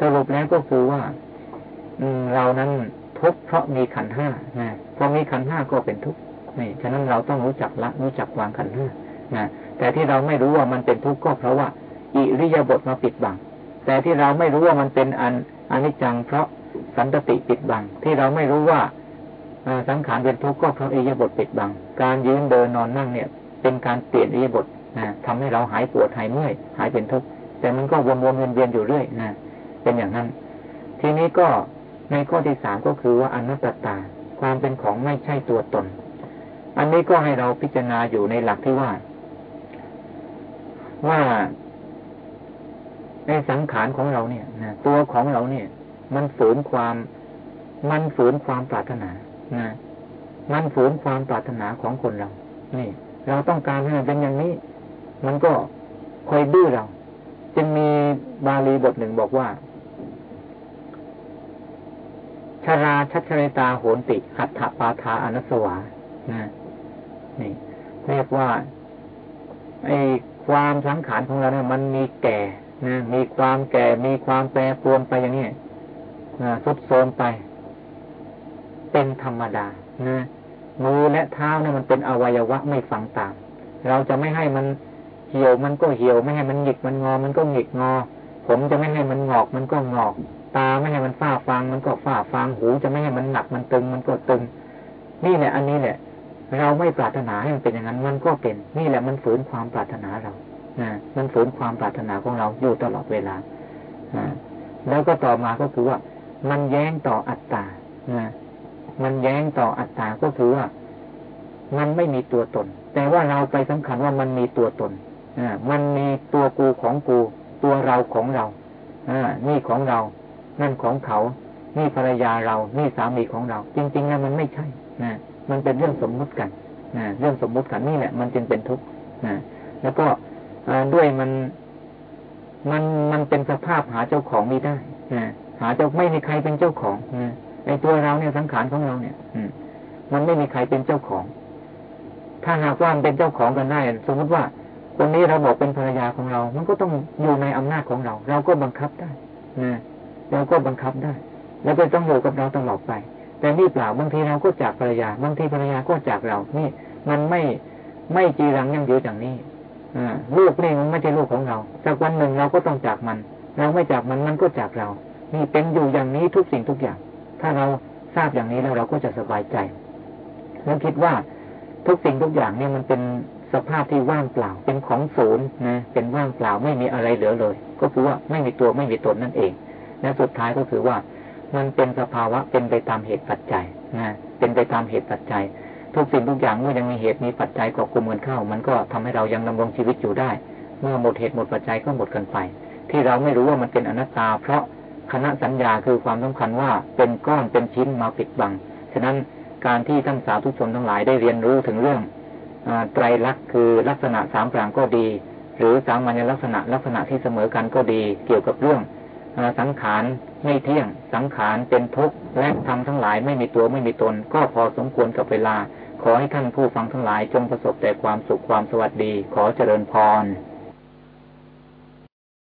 สรุปแล้วก็คือว่า อืเรานั้นทุกข์เพราะมีขันห้านะพอมีขันห้าก็เป็นทุกข์นี่ฉะนั้นเราต้องรู้จักละ รู้จักวางขันห้านะแต่ที่เราไม่รู้ว่ามันเป็นทุกข์ก็เพราะว่า อิริยาบถมาปิดบัง แต่ที่เราไม่รู้ว่ามันเป็นอันอนิจจังเพราะสันตติปิดบัง ที่เราไม่รู้ว่าสังขารเป็นทุกข์ก็เพราะอิริยาบถปิดบัง การยืนเดินนอนนั่งเนี่ย เป็นการเปลี่ยนอิริยาบถ ทำให้เราหายปวดหายเมื่อยหายเป็นทุกข์แต่มันก็วนวนเวียนๆอยู่เรื่อยนะเป็นอย่างนั้น ทีนี้ก็ในข้อที่สามก็คือว่าอนัตตา ความเป็นของไม่ใช่ตัวตน อันนี้ก็ให้เราพิจารณาอยู่ในหลักที่ว่า ว่าในสังขารของเราเนี่ยนะตัวของเราเนี่ย มันฝืนความ มันฝืนความปรารถนานะมันฝืนความปรารถนาของคนเรา นี่ เราต้องการให้มันเป็นอย่างนี้ มันก็คอยดื้อเรา จึงมีบาลีบทหนึ่งบอกว่าชาราชัชรตาโหนติ หัตถปาทาอนัสวานะนี่เรียกว่าไอ้ความสังขารของเราเนี่ยมันมีแก่นะมีความแก่มีความแปรปรวนไปอย่างนี้นะทุดโทรมไป เป็นธรรมดานะมือและเท้าเนี่ยมันเป็นอวัยวะไม่ฟังตาม เราจะไม่ให้มัน เหี่ยวมันก็เหี่ยวไม่ให้มันหงิกมันงอ มันก็หงิกงอ ผมจะไม่ให้มันงอกมันก็งอก ตาไม่ให้มันฝ้าฟางมันก็ฝ้าฟางหู จะไม่ให้มันหนักมันตึงมันก็ตึง นี่แหละ อันนี้แหละ เราไม่ปรารถนาให้มันเป็นอย่างนั้นมันก็เป็น นี่แหละมันฝืนความปรารถนาเรานะมันฝืนความปรารถนาของเราอยู่ตลอดเวลาแล้วก็ต่อมาก็คือว่า มันแย้งต่ออัตตานะมันแย้งต่ออัตตาก็คือว่า มันไม่มีตัวตน แต่ว่าเราไปสำคัญว่ามันมีตัวตน มันมีตัวกูของกู ตัวเราของเราอนี่ของเรา นั่นของเขา นี่ภรรยาเรา นี่สามีของเรา จริงๆแล้วมันไม่ใช่นะมันเป็นเรื่องสมมุติกันนะเรื่องสมมุติกันนี่แหละ มันจึงเป็นทุกข์นะแล้วก็ด้วยมันมันมันเป็นสภาพหาเจ้าของไม่ได้นะหาเจ้าไม่มีใครเป็นเจ้าของนะในตัวเราเนี่ยสังขารของเราเนี่ย อืมมันไม่มีใครเป็นเจ้าของ ถ้าหากว่ามันเป็นเจ้าของกันได้ สมมติว่า คนนี้เราบอกเป็นภรรยาของเรา มันก็ต้องอยู่ในอำนาจของเรา เราก็บังคับได้นะเราก็บังคับได้ แล้วก็ต้องอยู่กับเราตลอดไป แต่นี่เปล่าบางทีเราก็จากภรรยา บางทีภรรยาก็จากเรา นี่ มันไม่ไม่จีรังยั่งยืนอย่างนี้ลูกนี่มันไม่ใช่ลูกของเราสักวันหนึ่งเราก็ต้องจากมัน เราไม่จากมันมันก็จากเรา นี่เป็นอยู่อย่างนี้ทุกสิ่งทุกอย่าง ถ้าเราทราบอย่างนี้แล้วเราก็จะสบายใจแล้วคิดว่าทุกสิ่งทุกอย่างเนี่ยมันเป็น สภาพที่ว่างเปล่าเป็นของศูนย์นะเป็นว่างเปล่าไม่มีอะไรเหลือเลย ก็คือว่าไม่มีตัวไม่มีตนนั่นเองและสุดท้ายก็คือว่า มันเป็นสภาวะเป็นไปตามเหตุปัจจัยนะเป็นไปตามเหตุปัจจัย ทุกสิ่งทุกอย่างเมื่อยังมีเหตุมีปัจจัยก่อกลุ่มกันเข้า มันก็ทำให้เรายังดำรงชีวิตอยู่ได้ เมื่อหมดเหตุหมดปัจจัยก็หมดกันไป ที่เราไม่รู้ว่ามันเป็นอนัตตา เพราะคณะสัญญาคือความสำคัญว่าเป็นก้อนเป็นชิ้นมาปิดบังฉะนั้นการที่ท่านสาธุชนทั้งหลายได้เรียนรู้ถึงเรื่อง ไตรลักษณ์คือลักษณะสามปรางก็ดี หรือสามัญลักษณะลักษณะที่เสมอกันก็ดี เกี่ยวกับเรื่องสังขารไม่เที่ยง สังขารเป็นทุกข์และทำทั้งหลายไม่มีตัวไม่มีตน ก็พอสมควรกับเวลา ขอให้ท่านผู้ฟังทั้งหลายจงประสบแต่ความสุขความสวัสดี ขอเจริญพร